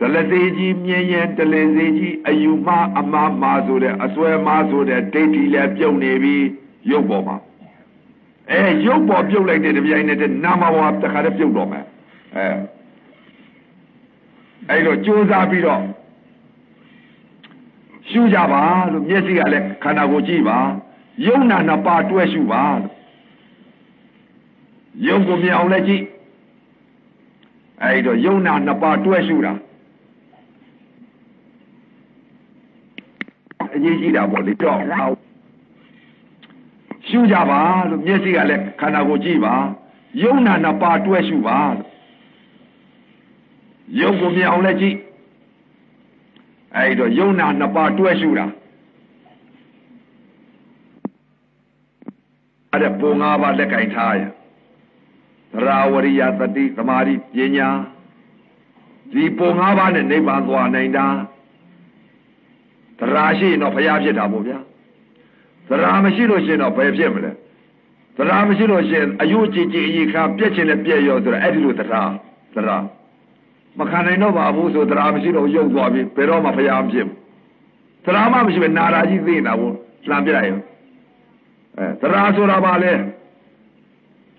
ဒလစေကြီးမြင်ရင်ဒလစေကြီးအယူမအမမဆိုတဲ့အစွဲမဆိုတဲ့ဒိဋ္ဌိလည်းပြုတ်နေပြီး ရုပ်ပေါ်မှာအဲရုပ်ပေါ်ပြုတ်လိုက်တဲ့တပြိုင်နက်တည်းနာမဝါတခါတည်းပြုတ်တော့မယ်အဲအဲ့တော့ကြိုးစားပြီးတော့ရှုကြပါလို့မျက်စိကလည်းခန္ဓာကိုယ်ကြည့်ပါယုံနာနှစ်ပါးတွဲရှုပါလို့ယုံကိုမြင်အောင်လည်းကြည့်အဲ့တော့ယုံနာနှစ်ပါးတွဲရှုတာအရေးကြီးတာပေါ့လေတော့ ရှုကြပါလို့မျက်စိကလည်းခန္ဓာကိုယ်ကြည့်ပါယုံနာနှစ်ပါးတွဲရှုပါလို့ယုံကိုမြင်အောင်လည်းကြည့်အဲဒီတော့ယုံနာနှစ်ပါးတွဲရှုတာအဲ့ဒါပုံ၅ပါးလက်ကင်ထားရသရာဝရိယသတိသမာဓိပညာဒီပုံ၅ပါးနဲ့နိဗ္ဗာန်သွားနိုင်တာသရာရှိရင်တော့ဘုရားဖြစ်တာပေါ့ဗျာ သရာမရှိလို့ရှိရင်တော့ဘယ်ဖြစ်မလဲသရာမရှိလို့ရှိရင်အယုကြည်ကြည်အည်ခါပြက်ချင်လည်းပြက်ရောဆိုတော့အဲ့ဒီလိုသရာသရာမခံနိုင်တော့ပါဘူးဆိုသရာမရှိတော့ရုပ်သွားပြီဘယ်တော့မှဘုရားမဖြစ်ဘူးသရာမှမရှိပဲနာရာကြီးသိနေတာဘူးလှမ်းပြလိုက်ရောအဲသရာဆိုတာပါလေ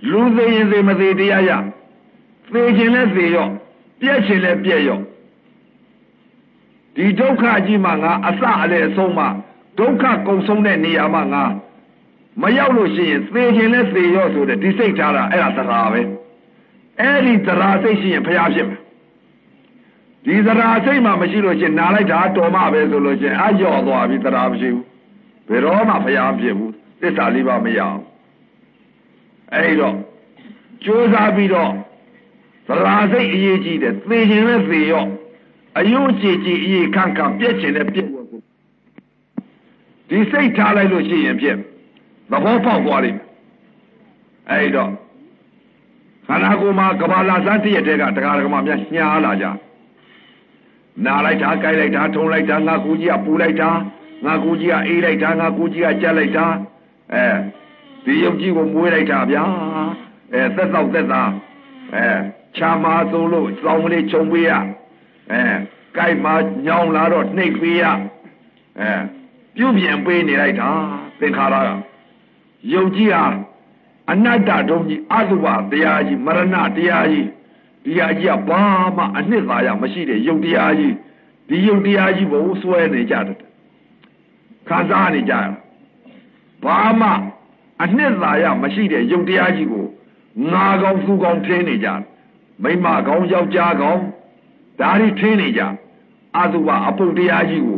လူသိရင်သိမသိတရားရသိခြင်းလဲသိရောပြက်ခြင်းလဲပြက်ရောဒီဒုက္ခကြီးမှငါအစအလေအဆုံးမှ ဒုက္ခကုံဆုံးတဲ့နေရာမှာငါမရောက်လို့ရှိရင်သေခြင်းလဲသေရောဆိုတဲ့ဒီစိတ်ထားတာအဲ့ဒါသရာပဲအဲ့ဒီသရာစိတ်ရှိရင်ဘုရားဖြစ်မယ်ဒီသရာစိတ်မှမရှိလို့ရှိရင်နားလိုက်တာတော်မှပဲဆိုလို့ရှိရင်အလျော့သွားပြီသရာမရှိဘူးဘယ်တော့မှဘုရားဖြစ်ဘူးသစ္စာလေးပါမရအောင်အဲ့တော့ကြိုးစားပြီးတော့သရာစိတ်အရေးကြီးတယ်သေခြင်းလဲသေရောအယုတ်ကြည်ကြည်အေးခန့်ခန့်ပြက်ခြင်းနဲ့ပြက် ဒီစိတ်ထားလိုက်လို့ရှိရင်ဖြင့်သဘောပေါက်သွားလိမ့်အဲ့တော့ခန္ဓာကိုယ်မှာကဘာလာစမ်းတည့်ရတဲ့ကတရားဓမ္မများညားလာကြနာလိုက်တာကြိုက်လိုက်တာထုံလိုက်တာငါကူကြီးကပူလိုက်တာငါကူကြီးကအေးလိုက်တာငါကူကြီးကကြက်လိုက်တာအဲဒီယုတ်ကြီးကိုမွေးလိုက်တာဗျာအဲသက်သောက်သက်သာအဲချာမာဆုံးလို့စောင်းကလေးခြုံပေးရအဲကြိုက်မှာညောင်းလာတော့နှိပ်ပေးရအဲ ပြုပြင်ပေးနေလိုက်တာသင်္ခါရကယုံကြည်ဟာအနတ္တဒုံကြီးအတုပတရားကြီးမရဏတရားကြီးဒီဟာကြီးကဘာမှအနှစ်သာရမရှိတဲ့ယုတ်တရားကြီးဒီယုတ်တရားကြီးဘုံဆွဲနေကြတယ်ခံစားနေကြတယ်ဘာမှအနှစ်သာရမရှိတဲ့ယုတ်တရားကြီးကိုငါကောင်းသူကောင်းထင်းနေကြတယ်မိမကောင်းယောက်ျားကောင်းဒါတွေထင်းနေကြအတုပအပုတ်တရားကြီးကို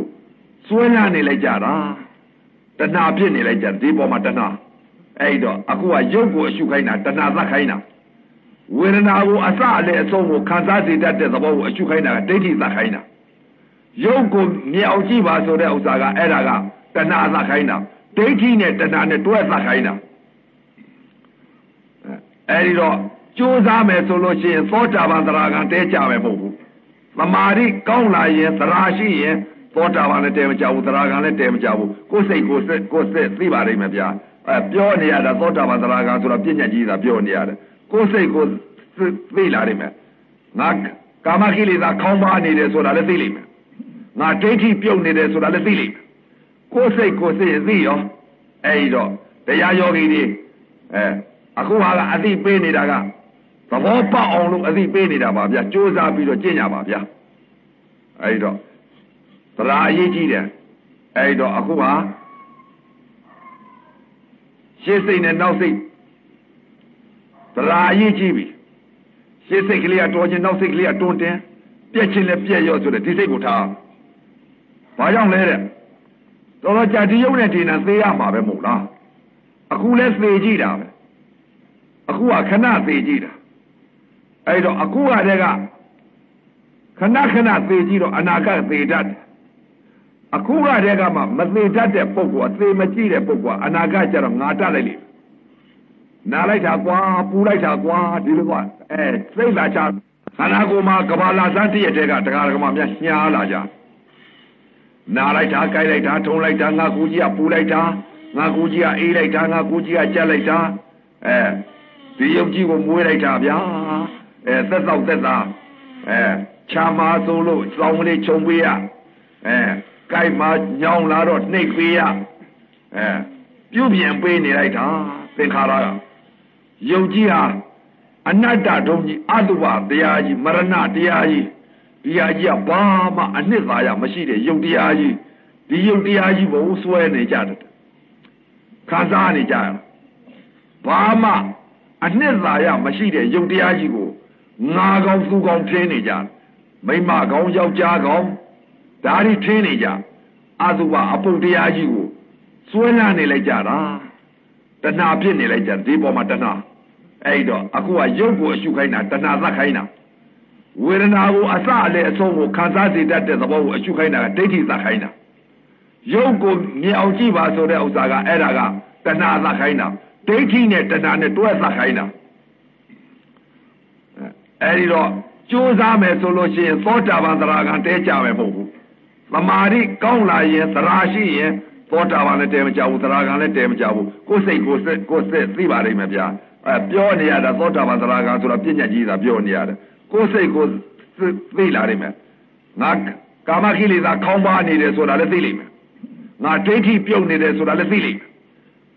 စွဲလာနေလိုက်ကြတာတဏှာဖြစ်နေလိုက်ကြဒီပေါ်မှာတဏှာအဲ့တော့အခုကရုပ်ကိုအရှုခိုင်းတာတဏှာသတ်ခိုင်းတာဝေဒနာကိုအစအလေအဆုံးကိုခံစားစေတတ်တဲ့သဘောကိုအရှုခိုင်းတာကဒိဋ္ဌိသတ်ခိုင်းတာရုပ်ကိုမြင်အောင်ကြည့်ပါဆိုတဲ့ဥစ္စာကအဲ့ဒါကတဏှာသတ်ခိုင်းတာဒိဋ္ဌိနဲ့တဏှာနဲ့တွဲသတ်ခိုင်းတာအဲ့ဒီတော့ကြိုးစားမယ်ဆိုလို့ရှိရင်သောတာပန်သရဂံတဲကြမယ်မဟုတ်ဘူးသမာဓိကောင်းလာရင်သရာရှိရင် သောတာပန်လည်းတဲမကြဘူးသရဂံလည်းတဲမကြဘူးကိုယ်စိတ်ကိုယ်စိတ်ကိုယ်စိတ်သိပါလိမ့်မယ်ဗျာအဲပြောနေရတာသောတာပန်သရဂံဆိုတော့ပြဉ္ညာကြီးသာပြောနေရတယ်ကိုယ်စိတ်ကိုသိလာလိမ့်မယ်ငါကာမကိလေသာခေါင်းပါနေတယ်ဆိုတာလည်းသိလိမ့်မယ်ငါဒိဋ္ဌိပြုတ်နေတယ်ဆိုတာလည်းသိလိမ့်မယ်ကိုယ်စိတ်ကိုယ်စိတ်သိရောအဲဒီတော့တရားယောဂီတွေအဲအခုဟာကအသိပေးနေတာကသဘောပေါက်အောင်လို့အသိပေးနေတာပါဗျာစူးစမ်းပြီးတော့ကျင့်ကြပါဗျာအဲဒီတော့ သရာအရေးကြီးတယ်အဲဒီတော့အခုဟာရှေ့စိတ်နဲ့နောက်စိတ်သရာအရေးကြီးပြီရှေ့စိတ်ကလေးကတော်ခြင်းနောက်စိတ်ကလေးကတွန်းတင်ပြက်ခြင်းလည်းပြက်ရောဆိုတဲ့ဒီစိတ်ကိုထားဘာကြောင့်လဲတဲ့တော်တော်ကြာဒီရုပ်နဲ့ဒီနာသေးရမှာပဲမဟုတ်လားအခုလဲသေကြည့်တာပဲအခုကခဏသေကြည့်တာအဲ့တော့အခုကတည်းကခဏခဏသေကြည့်တော့အနာဂတ်သေတတ်တယ် အခုကတည်းကမှမသေတတ်တဲ့ပုဂ္ဂိုလ်အသေးမကြည့်တဲ့ပုဂ္ဂိုလ်အနာဂတ်ကျတော့ငါတတ်လိုက်လိမ့်နားလိုက်တာကွာပူလိုက်တာကွာဒီလိုကွာအဲစိတ်လာချခန္ဓာကိုယ်မှာကဘာလာစမ်းတည့်ရတဲ့ကတရားဓမ္မများညားလာကြနားလိုက်တာကြိုက်လိုက်တာထုံလိုက်တာငါကူကြီးကပူလိုက်တာငါကူကြီးကအေးလိုက်တာငါကူကြီးကကြက်လိုက်တာအဲဒီရုပ်ကြီးကိုမွေးလိုက်တာဗျာအဲသက်သောက်သက်သာအဲချာမာဆိုလို့စောင်းကလေးခြုံပေးရအဲ ကြိုက်မှာညောင်းလာတော့နှိပ်ပေးရအဲပြုတ်ပြင်ပေးနေလိုက်တာသင်္ခါရကယုံကြည်ဟာအနတ္တဒုံကြီးအတုပတရားကြီးမရဏတရားကြီးဒီဟာကြီးကဘာမှအနှစ်သာရမရှိတဲ့ယုံတရားကြီးဒီယုံတရားကြီးဘုံဆွဲနေကြတယ်ခံစားနေကြရဘာမှအနှစ်သာရမရှိတဲ့ယုံတရားကြီးကိုငါကောင်းသူကောင်းထင်းနေကြမိမကောင်းယောက်ျားကောင်း ဒါတွေထင်းနေကြအတုပအပုတ်တရားကြီးကိုစွဲလာနေလိုက်ကြတာတဏှာဖြစ်နေလိုက်ကြဒီပေါ်မှာတဏှာအဲ့တော့အခုကရုပ်ကိုအရှုခိုင်းတာတဏှာသတ်ခိုင်းတာဝေဒနာကိုအစအလေအဆုံးကိုခံစားစေတတ်တဲ့သဘောကိုအရှုခိုင်းတာကဒိဋ္ဌိသတ်ခိုင်းတာရုပ်ကိုမြင်အောင်ကြည့်ပါဆိုတဲ့ဥစ္စာကအဲ့ဒါကတဏှာသတ်ခိုင်းတာဒိဋ္ဌိနဲ့တဏှာနဲ့တွဲသတ်ခိုင်းတာအဲဒီတော့ကြိုးစားမယ်ဆိုလို့ရှိရင်သောတာပန်သရဂံတဲကြမယ်မဟုတ်ဘူး သမာဓိကောင်းလာရင်သရာရှိရင်သောတာပန်လည်းတဲမကြဘူးသရဂံလည်းတဲမကြဘူးကိုယ်စိတ်ကိုယ်စိတ်ကိုယ်စိတ်သိပါလိမ့်မယ်ဗျာအဲပြောနေရတာသောတာပန်သရဂံဆိုတော့ပြဉ္ညာကြီးသာပြောနေရတယ်ကိုယ်စိတ်ကိုသိလာလိမ့်မယ်ငါကာမကိလေသာခေါင်းပါနေတယ်ဆိုတာလည်းသိလိမ့်မယ်ငါဒိဋ္ဌိပြုတ်နေတယ်ဆိုတာလည်းသိလိမ့်မယ်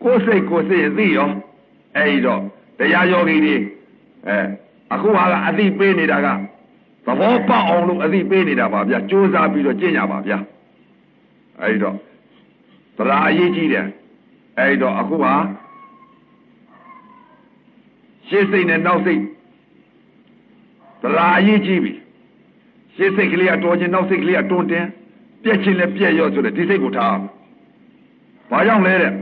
ကိုယ်စိတ်ကိုယ်စိတ်သိရောအဲဒီတော့တရားယောဂီတွေအဲအခုဟာကအသိပေးနေတာက သဘောပေါက်အောင်လို့အသိပေးနေတာပါဗျာစူးစမ်းပြီးတော့ကျင့်ကြပါဗျာအဲဒီတော့သရာအရေးကြီးတယ်အဲဒီတော့အခုဟာရှေ့စိတ်နဲ့နောက်စိတ်သရာအရေးကြီးပြီရှေ့စိတ်ကလေးကတော်ခြင်းနောက်စိတ်ကလေးကတွန်းတင်ပြက်ခြင်းလည်းပြက်ရော့ဆိုတဲ့ဒီစိတ်ကိုထားဘာကြောင့်လဲတဲ့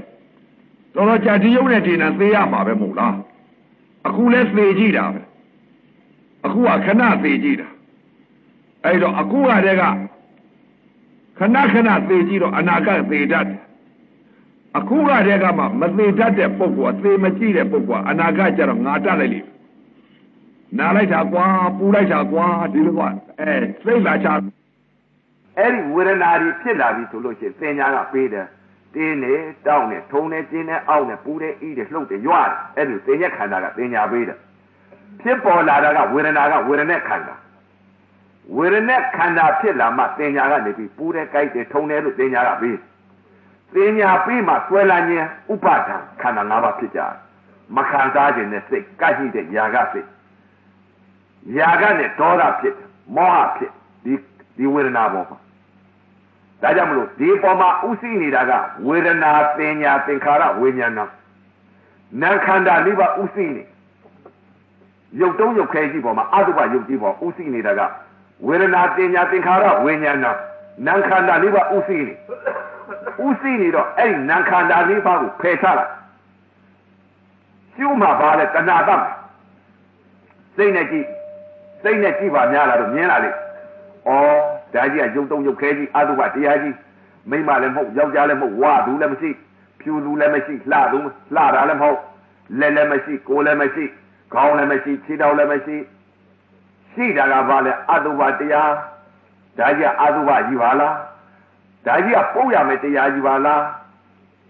တော်တော်ကြာဒီရုပ်နဲ့ဒီနာသေရမှာပဲမဟုတ်လားအခုလဲသေကြည့်တာပဲ အခုကခဏသေးကြည့်တာအဲ့တော့အခုကတည်းကခဏခဏသေးကြည့်တော့အနာဂတ်သေတတ်တယ်အခုကတည်းကမှမသေးတတ်တဲ့ပုဂ္ဂိုလ်အသေးမကြည့်တဲ့ပုဂ္ဂိုလ်အနာဂတ်ကျတော့ငါတတ်လိုက်လိမ့်နားလိုက်တာကွာပူလိုက်တာကွာဒီလိုကွာအဲစိတ်လာချအဲ့ဒီဝေဒနာတွေဖြစ်လာပြီဆိုလို့ရှိရင်သင်ညာကပေးတယ်တင်းနေတောင်းနေထုံနေကျင်းနေအောက်နေပူနေဤနေလှုပ်တယ်ရွရတယ်အဲ့ဒီသင်ညာခန္ဓာကသင်ညာပေးတယ် ဖြစ်ပေါ်လာတာကဝေဒနာကဝေဒနာခန္ဓာဝေဒနာခန္ဓာဖြစ်လာမှတင်ညာကနေပြီးပူတယ်ကြိုက်တယ်ထုံတယ်လို့တင်ညာကပြီးတင်ညာပြီးမှဆွဲလာခြင်းဥပါဒံခန္ဓာ၅ပါးဖြစ်ကြတယ်မခံစားခြင်းနဲ့စိတ်ကရှိတဲ့ຢာကစိတ်ຢာကနဲ့ဒေါသဖြစ်မောဟဖြစ်ဒီဒီဝေဒနာပေါ်မှာဒါကြောင့်မလို့ဒီပေါ်မှာဥသိနေတာကဝေဒနာပညာသင်္ခါရဝိညာဏနာခန္ဓာလေးပါဥသိနေ ရုပ်တုံးရုပ်ခဲကြီးပေါ်မှာအတုပရုပ်ကြီးပေါ်ဥသိနေတာကဝေဒနာပညာသင်္ခါရဝိညာဏနာခန္ဓာလေးပါဥသိနေဥသိနေတော့အဲ့ဒီနာခန္ဓာလေးပါကိုဖယ်ချလိုက်ရှုမှပါလေတဏှာတတ်စိတ်နဲ့ကြည့်စိတ်နဲ့ကြည့်ပါများလားတော့မြင်လာလေဩဒါကြီးကရုပ်တုံးရုပ်ခဲကြီးအတုပတရားကြီးမိမလည်းမဟုတ်ယောက်ျားလည်းမဟုတ်ဝါသူလည်းမရှိဖြူသူလည်းမရှိလှသူလှတာလည်းမဟုတ်လက်လည်းမရှိကိုယ်လည်းမရှိ ခေါင်းလည်းမရှိခြေထောက်လည်းမရှိရှိတာကဘာလဲအတုပတရားဒါကြီးကအတုပကြီးပါလားဒါကြီးကပုတ်ရမယ်တရားကြီးပါလား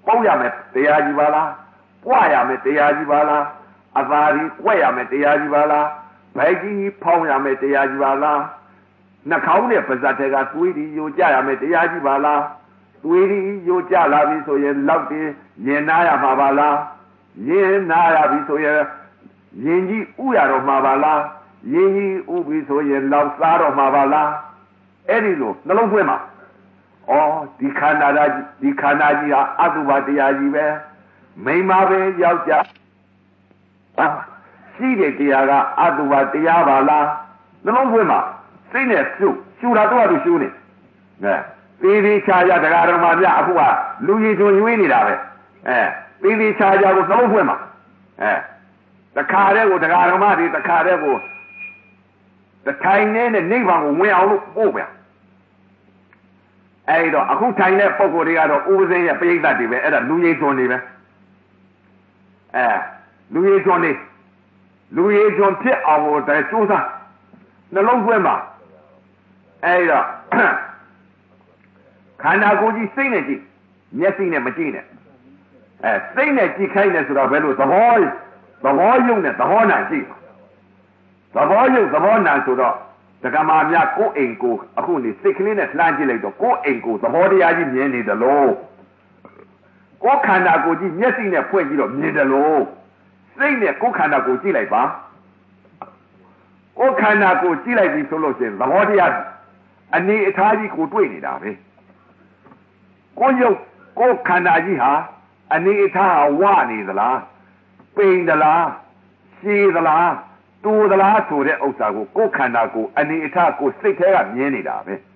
ပုတ်ရမယ်တရားကြီးပါလားပွားရမယ်တရားကြီးပါလားအသာဒီကွက်ရမယ်တရားကြီးပါလားဘိုက်ကြီးဖောင်းရမယ်တရားကြီးပါလားနှာခေါင်းနဲ့ပါဇက်တွေကတွေးပြီးယိုကြရမယ်တရားကြီးပါလားတွေးပြီးယိုကြလာပြီဆိုရင်လောက်တင်ရင်နာရမှာပါလားရင်နာရပြီဆိုရင် ရင်ကြီးဥရတော့မှာပါလားရင်ကြီးဥပြီဆိုရင်လောက်စားတော့မှာပါလားအဲ့ဒီလိုနှလုံးသွင်းမှာဩဒီခန္ဓာကြီးဒီခန္ဓာကြီးဟာအတုပါတရားကြီးပဲမိမပဲယောက်ျားရှိတဲ့တရားကအတုပါတရားပါလားနှလုံးသွင်းမှာစိတ်နဲ့ရှုရှုတာတော့သူရှုနေအဲသေးသေးချာချာတရားတော်မှာပြအခုကလူကြီးချွန်ရွေးနေတာပဲအဲသေးသေးချာချာကိုနှလုံးသွင်းမှာအဲ တခါတည်းကိုတရားတော်မှာဒီတခါတည်းကိုတထိုင်နဲ့နိဗ္ဗာန်ကိုဝင်အောင်လို့ပို့ပြန်အဲ့တော့အခုထိုင်တဲ့ပုံကိုယ်တွေကတော့ဥပဇင်းရဲ့ပြိဋ္ဌတ်တွေပဲအဲ့ဒါလူကြီးချွန်နေပဲအဲလူကြီးချွန်နေလူကြီးချွန်ဖြစ်အောင်ကိုတည်းစူးစမ်းနှလုံးသွင်းပါအဲ့တော့ခန္ဓာကိုယ်ကြီးစိတ်နဲ့ကြည့်မျက်စိနဲ့မကြည့်နဲ့အဲစိတ်နဲ့ကြည့်ခိုင်းတယ်ဆိုတော့ဘယ်လိုသဘော သဘောယုံနဲ့သဘောနာကြည့်သဘောယုံသဘောနာဆိုတော့ဒကမာများကိုယ်အိမ်ကိုအခုနေစိတ်ကလေးနဲ့လှမ်းကြည့်လိုက်တော့ကိုယ်အိမ်ကိုသဘောတရားကြီးမြင်နေတယ်လို့ကိုယ်ခန္ဓာကိုယ်ကြီးမျက်စိနဲ့ဖွင့်ကြည့်တော့မြင်တယ်လို့စိတ်နဲ့ကိုယ်ခန္ဓာကိုယ်ကြည့်လိုက်ပါကိုယ်ခန္ဓာကိုယ်ကြည့်လိုက်ပြီဆိုလို့ရှိရင်သဘောတရားအနေအထားကြီးကိုတွေ့နေတာပဲကိုယ်ရုပ်ကိုယ်ခန္ဓာကြီးဟာအနေအထားဟာဝနေသလား ပိန်သလားရှည်သလားတူသလားဆိုတဲ့ဥစ္စာကိုကိုယ်ခန္ဓာကိုယ်အနေအထားကိုယ်စိတ်ထဲကမြင်နေတာပဲ။